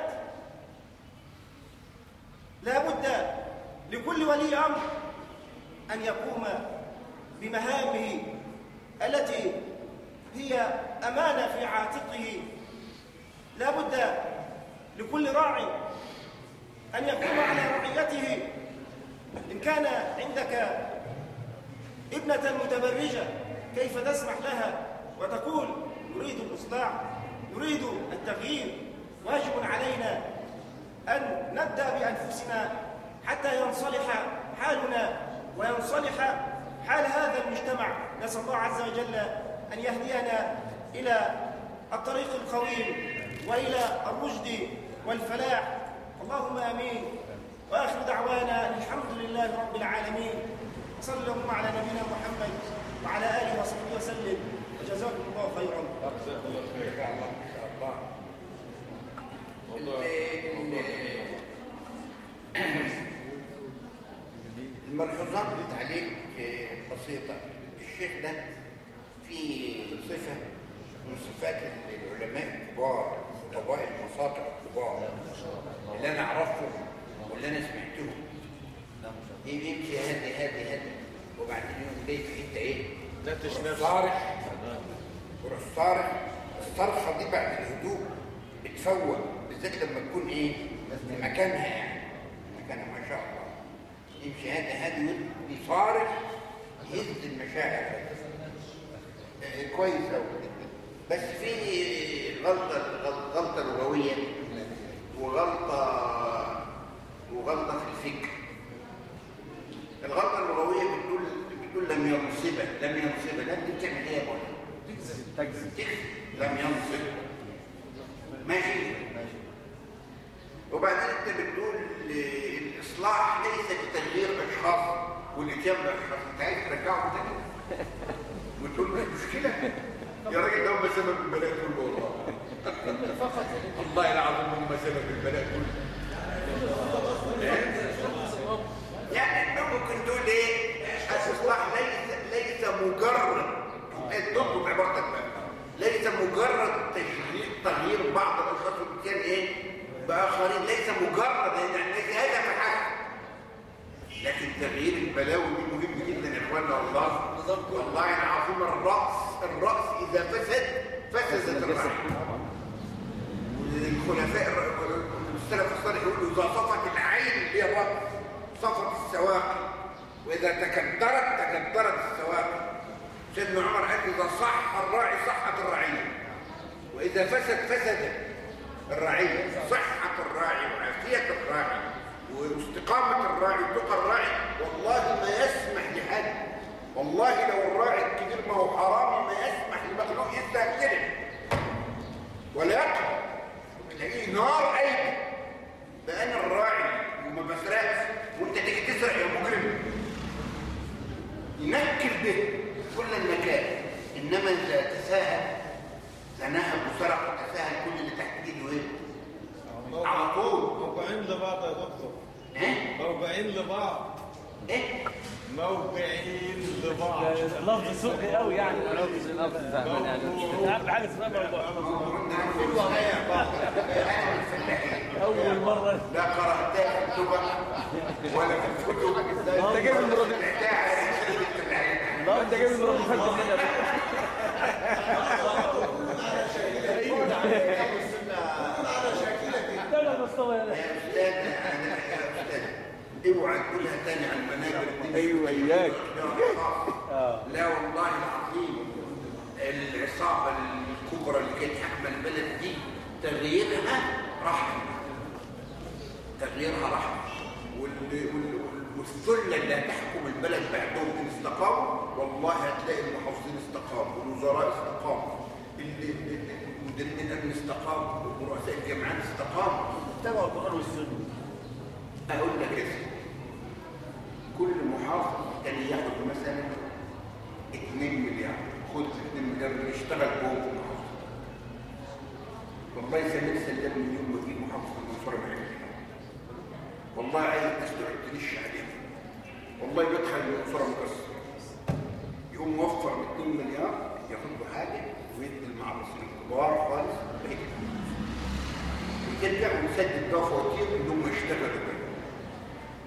لا بد لكل ولي أمر أن يقوم بمهامه التي هي أمانة في عاتقه. لا بد لكل راعي أن يقوم على رعيته. إن كان عندك ابنة متبرجة كيف تسمح لها؟ وتقول نريد الإصلاح نريد التغيير واجب علينا أن نبدأ بأنفسنا حتى ينصلح حالنا وينصلح حال هذا المجتمع. نسأل الله عز وجل أن يهدينا إلى الطريق القويم وإلى الرشد والفلاح. اللهم آمين. وآخر دعوانا الحمد لله رب العالمين. صلى اللهم على نبينا محمد وعلى آله وصحبه وسلم. وجزاكم الله خيرا. جزاك الله خير إن شاء الله الملحوظات بسيطة. الشيخ ده في صفة من صفات العلماء الكبار خطباء المصادر الكبار. اللي أنا أعرفهم واللي أنا سمعتهم. يمشي هادي هادي هادي وبعدين يقوم جاي في حتة إيه؟ نتش نفسه صارخ وروح صارخ الصرخة دي بعد الهدوء بتفوق بالذات لما تكون إيه؟ في مكانها يعني مكانها ما شاء الله. يمشي هذا هذا يصارخ يهز المشاعر. آه، كويس أوي. بس في غلطة غلطة لغوية وغلطة وغلطة في الفكر. الغلطة اللغوية بتقول بتقول لم ينصبه لم ينصبه لا انت بتعمل إيه يا؟ تجزم تكذب لم ينصب. ماشي؟ وبعدين أنت بتقول الإصلاح ليس بتغيير اشخاص والاتيان باشخاص أنت عايز ترجعهم تاني؟ وتقول مش مشكلة. يا راجل ده هم سبب البلاء كله والله. فقط والله العظيم هم سبب البلاء كله. يعني إيه الاصلاح ليس ليس مجرد تطلب عبارتك بقى ليس مجرد تغيير تغيير بعض الأشخاص والاتيان إيه؟ بآخرين. ليس مجرد يعني ليس هذا فحسب لكن تغيير البلاوي دي مهم جدا يا اخوانا والله. والله العظيم الراس الرأس إذا فسد فسدت الرحم الخلفاء السلف الصالح يقولوا إذا صفت العين هي الراس صفت السواقي وإذا تكدرت تكدرت السواقي سيدنا عمر قال إذا صح الراعي صحت الرعية. وإذا فسد فسدت الرعية. صحة الراعي وعافية الراعي واستقامة الراعي وتقى الراعي. والله ما يسمح لحد. والله لو الراعي الكبير ما هو حرامي ما يسمح لمخلوق يستهزئ ولا يقبل. تلاقيه نار ده أنا الراعي وما بسرقش. وأنت تيجي تسرق يا مجرم. ينكر به كل المكان. إنما إذا تساهل تنهب وسرق وتساهل كل اللي تحت إيده إيه؟ على طول. موقعين لبعض يا دكتور. إيه؟ موقعين لبعض. إيه؟ موقعين لبعض. لفظ سوقي قوي يعني. لفظ لفظ فاهمان يعني اهم حاجة اسمها موضوع أول مرة. لا قرأتها في الكتب ولا في الكتب انت جايب من رد أستاذ أنا يا أستاذ اوعى تقولها تاني على المنابر إياك. آه. لا والله العظيم العصابة الكبرى اللي كانت حاكمة البلد دي تغييرها رحمة تغييرها رحمة وال... وال... وال- والسلة اللي هتحكم البلد بعدهم إن استقاموا والله هتلاقي المحافظين استقاموا والوزراء استقاموا. ال- ال- ال- مديرين الأمن استقاموا ورؤساء الجامعات استقاموا. تبع القرآن والسنة. أقول لك كده كل محافظ كان ياخد مثلا 2 مليار. خد 2 مليار اللي يشتغل جوه في المحافظة. والله سمير سلام من يوم ما جه محافظة المنصورة بعيد والله عايز تقعد تدش عليهم والله بيدخل المنصورة مكسر. يقوم موفر 2 مليار ياخد له حاجة ويدي المعرضين الكبار خالص بقية الفلوس. وترجع وتسدد بقى فواتير إن هم يشتغلوا بقى.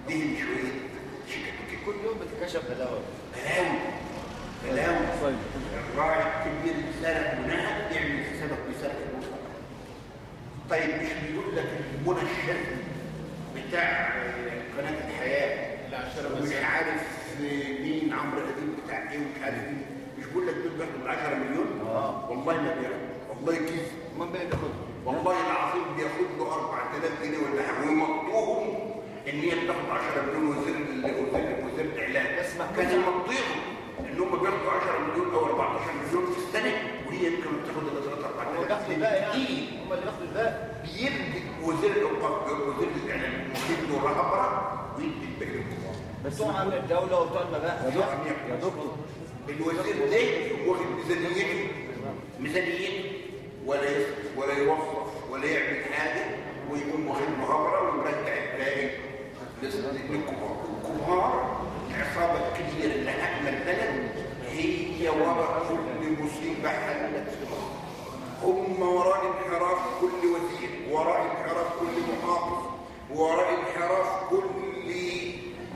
دهن شوية شيكاتيكي كل يوم بتكشف بلاوي بلاوي بلاوي طيب. الراعي الكبير اللي سرق ونهب يعمل حسابك بسرق المنى طيب مش بيقول لك المنى الشاذ بتاع قناة الحياة لا عشان ومش عارف مين عمرو اديب بتاع إيه ومش عارف مين مش بيقول لك دول بياخدوا 10 مليون؟ آه. والله ما بياخدوا. والله كذب أمال بقى بياخد والله العظيم بياخد له 4000 جنيه ولا حاجة. ويمضوهم إن هي بتاخد 10 مليون. وزير وزير وزير الإعلام. بس محمود كان يمضيهم إن هم بياخدوا 10 مليون أو 14 مليون في السنة وهي يمكن بتاخد الا 3 هو 4000 بياخدوا الباقي يعني. هم اللي بياخدوا الباقي. بيدي وزير الاوقاف وزير الإعلام له رهبره ويدي الباقي بس بتوع الدولة وبتوع المباحث يا دكتور الوزير ده واخد ميزانيته؟ ميزانيته ولا ولا يوظف ولا يعمل حاجة ويقوم واخد مهابره ومرجع الباقي الكبار العصابة الكبيرة اللي حاكمه البلد هي ورا كل مصيبه حلت هم وراء انحراف كل وزير وراء انحراف كل محافظ وراء انحراف كل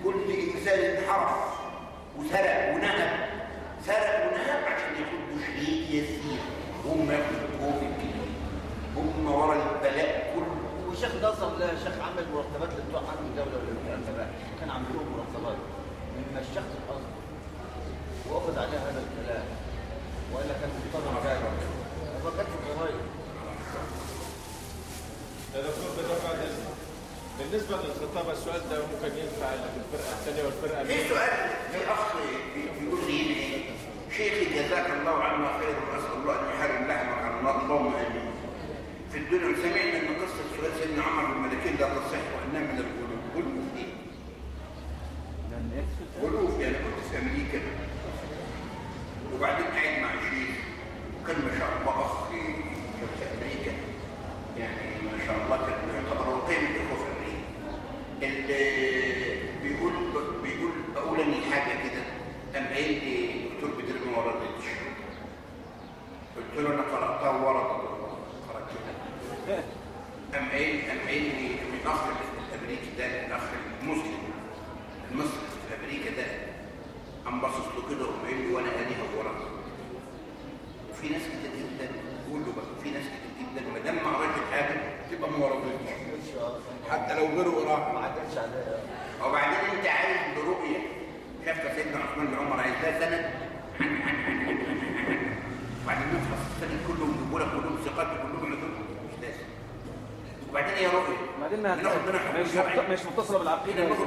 كل انسان انحرف وسرق ونهب سرق ونهب عشان ياخدوا شيء يسير هم ياخدوا الكوف الكبير هم وراء البلاء كله والشيخ نصر ده شيخ عمل مرتبات لبتوع عن الدولة ولا المباحث كان عامل لهم مرتبات من مشيخه الازهر واخذ عليها هذا الكلام. وإلا كان مضطر كان ما كانش قريب يا دكتور بدر بعد اذنك بالنسبة للخطابه السؤال ده ممكن ينفع للفرقة الثانية والفرقة في سؤال في اخ بيقول لي؟ شيخي جزاك الله عنا خير وأسأل الله أن يحرم لحمك عن النار. اللهم آمين. في الدنيا سمعنا إن قصة سؤال سيدنا عمر بالملكين لا تصح وأنها من up, you know,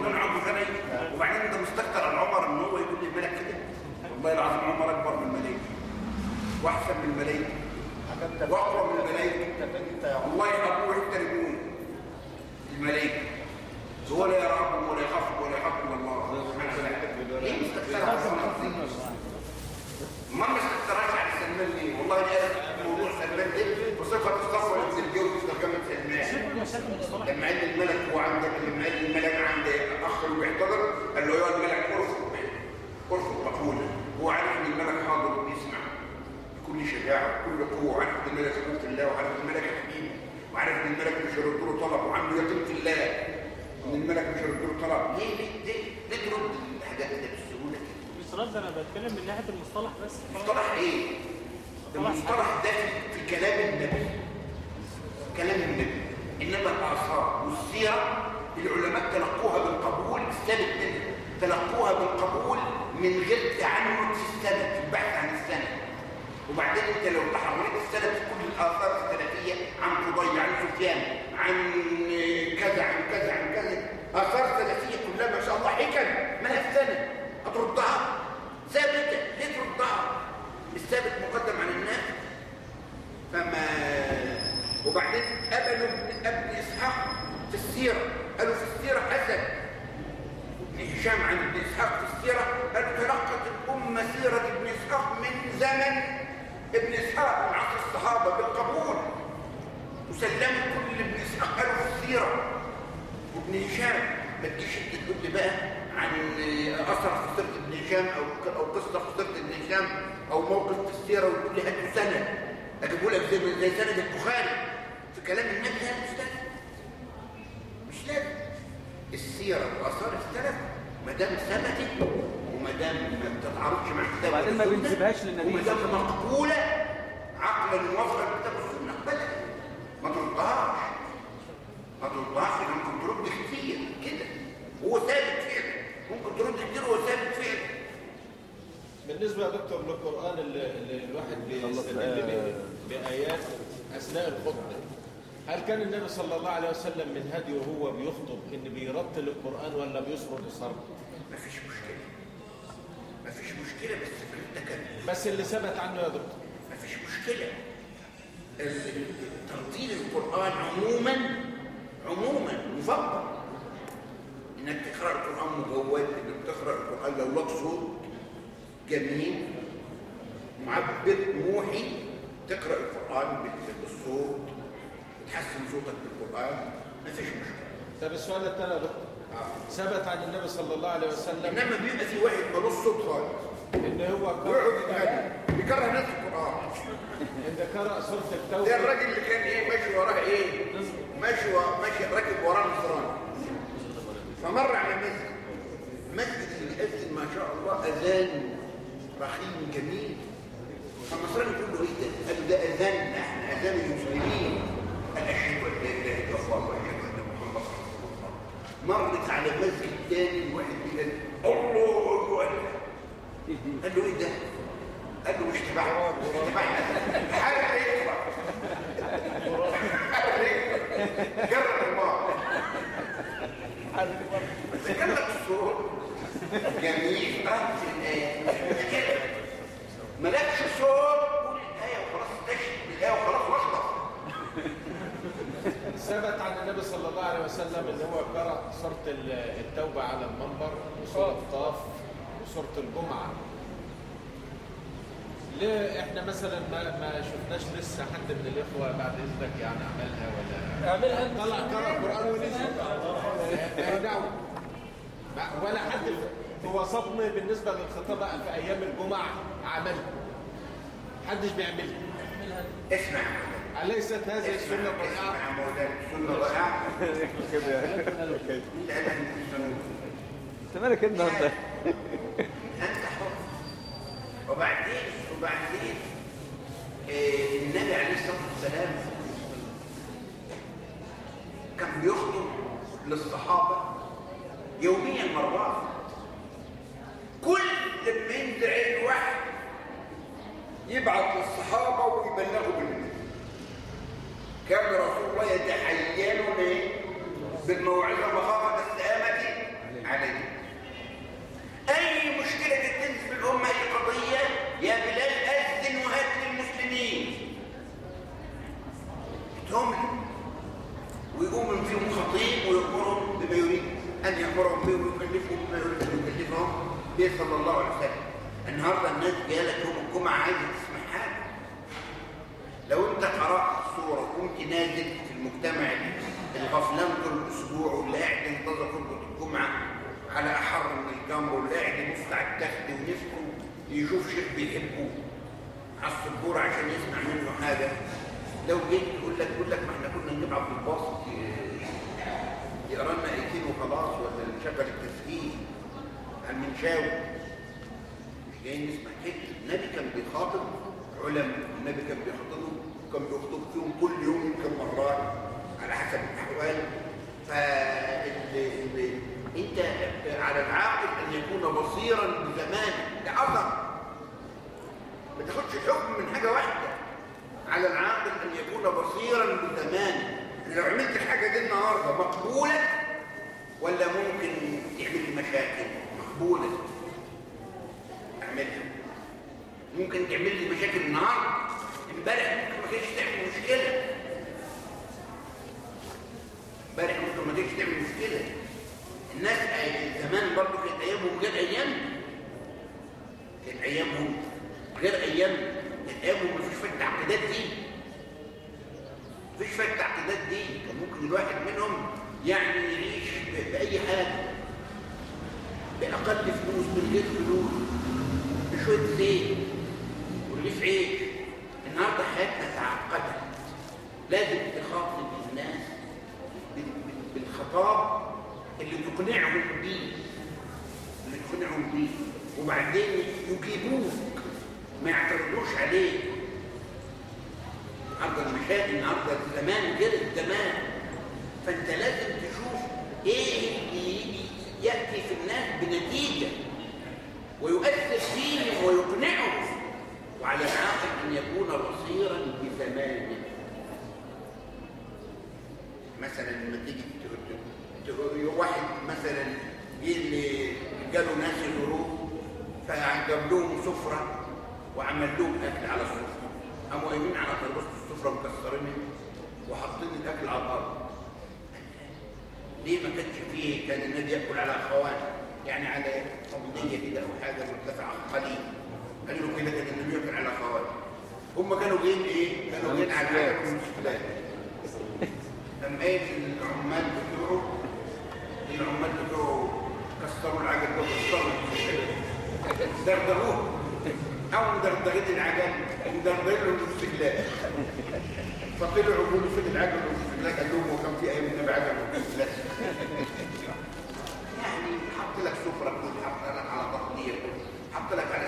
مش رد أنا بتكلم من ناحية المصطلح بس. مصطلح إيه؟ المصطلح ده في كلام النبي. كلام النبي. إنما الآثار والسيره العلماء تلقوها بالقبول الثابت منها. تلقوها بالقبول من غير تعنت في السند في البحث عن السند. وبعدين أنت لو تحررت السند في كل الآثار السلفيه عن فضيل عن سفيان عن كذا عن كذا عن كذا آثار سلفيه كلها ما شاء الله حكم. ما لها السند هتردها؟ ثابته ليه تردها الثابت مقدم عن الناس. فما وبعدين قبلوا ابن ابن إسحاق في السيرة. قالوا في السيرة حسن. ابن هشام عن ابن إسحاق في السيرة قالوا تلقت الامه سيرة ابن إسحاق من زمن ابن إسحاق من عصر الصحابة بالقبول. وسلموا كل ابن إسحاق قالوا في السيرة. وابن هشام ما تجيش تقول لي بقى عن أثر في سيرة هشام أو أو قصة سيره ابن هشام أو موقف في السيرة وتقول لي هات سند اجيبه لك زي زي سند البخاري. في كلام النبي لا مش لازم مش لازم. السيرة واثار السلف ما دام ثبتت وما دام ما بتتعارضش مع الكتاب وبعدين ما بنسيبهاش للنبي وما دام مقبولة عقلا موافقا للكتاب والسنة اقبلها ما تردهاش ما لأن ممكن ترد كتير كده. هو ثابت فعلا. ممكن ترد كتير وهو ثابت فعلا. بالنسبة يا دكتور للقرآن اللي, اللي الواحد بيستدل به بآيات أثناء الخطبة. هل كان النبي صلى الله عليه وسلم من هديه وهو بيخطب إن بيرتل القرآن ولا بيسرد السرد مفيش مشكلة. مفيش مشكلة بس في التكلم بس اللي ثبت عنه يا دكتور. مفيش مشكلة. ترتيل القرآن عموما عموما مفضل. إنك تقرأ القرآن مجود إنك تقرأ القرآن لو لك صوت جميل معبر موحي تقرأ القرآن بال- بالصوت تحسن صوتك بالقرآن مفيش مشكلة. طب السؤال الثاني يا دكتور. ثبت عن النبي صلى الله عليه وسلم إنما بيبقى في واحد ملوش صوت خالص. إن هو يتكلم بيكره ناس القرآن. إن قرأ سوره ده التوبه الراجل اللي كان إيه ماشي وراه إيه؟ ماشي ماشي راكب وراه نصراني. فمر على مسجد مسجد اللي ما شاء الله أذان. رخيم جميل. فالنصراني يقول له إيه ده؟ قال ده اذان إحنا اذان المسلمين. قال اشهد أن لا إله إلا الله وأشهد أن محمدا رسول الله. مرت على مسجد تاني واحد بيقول الله أكبر. قال له إيه ده؟ قال له مش تبعنا. مش تبعنا حاجة يطلع جرب الله تكلم الصوت جميل قرأت الآية مش كده مالكش صوت قول الآية وخلاص تشهد بالآية وخلاص واخلص ثبت عن النبي صلى الله عليه وسلم ان هو قرأ سوره ال- التوبه على وسوره قاف وسوره الجمعة. ليه إحنا مثلا ما, ما شفناش لسه حد من الإخوة بعد إذنك يعني عملها ولا؟ اعملها انت. طلع قرأ القران ونزل. نعم. ما- ولا حد في وسطنا بالنسبة للخطابه في أيام الجمعة عملها محدش بيعملها اسمع أليست هذه السنة اسمع الرائعه يا مولانا السنة رائعة لا لا أنت مالك انت انت أنت حر وبعدين وبعدين آه، النبي عليه الصلاة والسلام كان بيخطب للصحابة يوميا مرات كل لما ينزل عين واحد يبعث للصحابة ويبلغوا بالنبي. كان رسول الله يتحيلون إيه؟ بالموعظة مخافة السلامة عليه. أي مشكلة تنزل في الأمة أي قضية يا بلال أذن وهات للمسلمين هم ويقوم فيهم خطيب ويأمرهم بما يريد. أن يأمرهم به ويكلفهم بما يريد أن يكلفهم به صلى الله عليه وسلم. النهارده الناس جالك يوم الجمعة عايزة تسمع حاجة. لو أنت قرأت الصورة وكنت نازل في المجتمع الغفلان طول الأسبوع واللي قاعد ينتظر خطبة الجمعة على أحر من الجمر يبص على التخت ونفسه يشوف شيخ بيحبه. على السبورة عشان يسمع منه حاجة. لو جيت يقول لك يقول لك ما إحنا كنا نجيب عبد الباسط يقرا لنا أيتين وخلاص ولا نشغل التسجيل. المنشاوي مش جايين نسمع كده النبي كان بيخاطب علماء. النبي كان بيخاطبهم. كان بيخطب فيهم كل يوم يمكن مرات. على حسب الأحوال. ف انت على العاقل ان يكون بصيرا بزمانه ده اثر ما تاخدش الحكم من حاجة واحدة. على العاقل ان يكون بصيرا بزمانه لو عملت الحاجة دي النهارده مقبولة ولا ممكن تعمل مشاكل؟ مقبولة. أعملها. ممكن تعمل لي مشاكل النهارده. امبارح ممكن ما كانتش تعمل مشكلة. امبارح ممكن ما كانتش تعمل مشكلة. الناس زمان برضه كانت ايامهم غير ايامنا كانت ايامهم غير ايامنا كانت ايامهم ما فيش فيه التعقيدات دي. مفيش فيه التعقيدات دي. كان ممكن الواحد منهم يعني يعيش بأي حاجة. بأقل فلوس من غير فلوس بشوية زيت. ورغيف عيش. النهارده حياتنا تعقدت. لازم تخاطب الناس بال- بال- بالخطاب اللي تقنعهم بيه. اللي تقنعهم بيه. وبعدين يجيبوك. ما يعترضوش عليك. النهارده المشاكل النهارده الزمان غير الزمان. فأنت لازم تشوف إيه اللي يأتي في الناس بنتيجة. ويؤثر فيهم ويقنعهم. وعلى العاقل أن يكون بصيرا بزمانه مثلا لما تيجي واحد مثلا اللي جاله ناس الهروب فجاب لهم سفرة وعمل لهم أكل على السفرة. قاموا قايمين على ترابيزه السفرة مكسرينها وحاطين الأكل على الأرض. ليه ما كانش فيه كان النادي يأكل على اخواته يعني على قضية كده أو حاجة مرتفعه قليل قالوا له كده كان النبي يأكل على اخواته هم كانوا جايين إيه؟ كانوا جايين على حاجة مشكلات لما يجي العمال بتوعه دي عمالته كسروا العجل ده كسروا دردروه أو مدردرين العجل مدردرين له فطلعوا بيقولوا فين العجل والاستجلال قال لهم هو كان في أيام النبي عجل والاستجلال يعني حط لك سفرة حط لك على تقدير حط لك على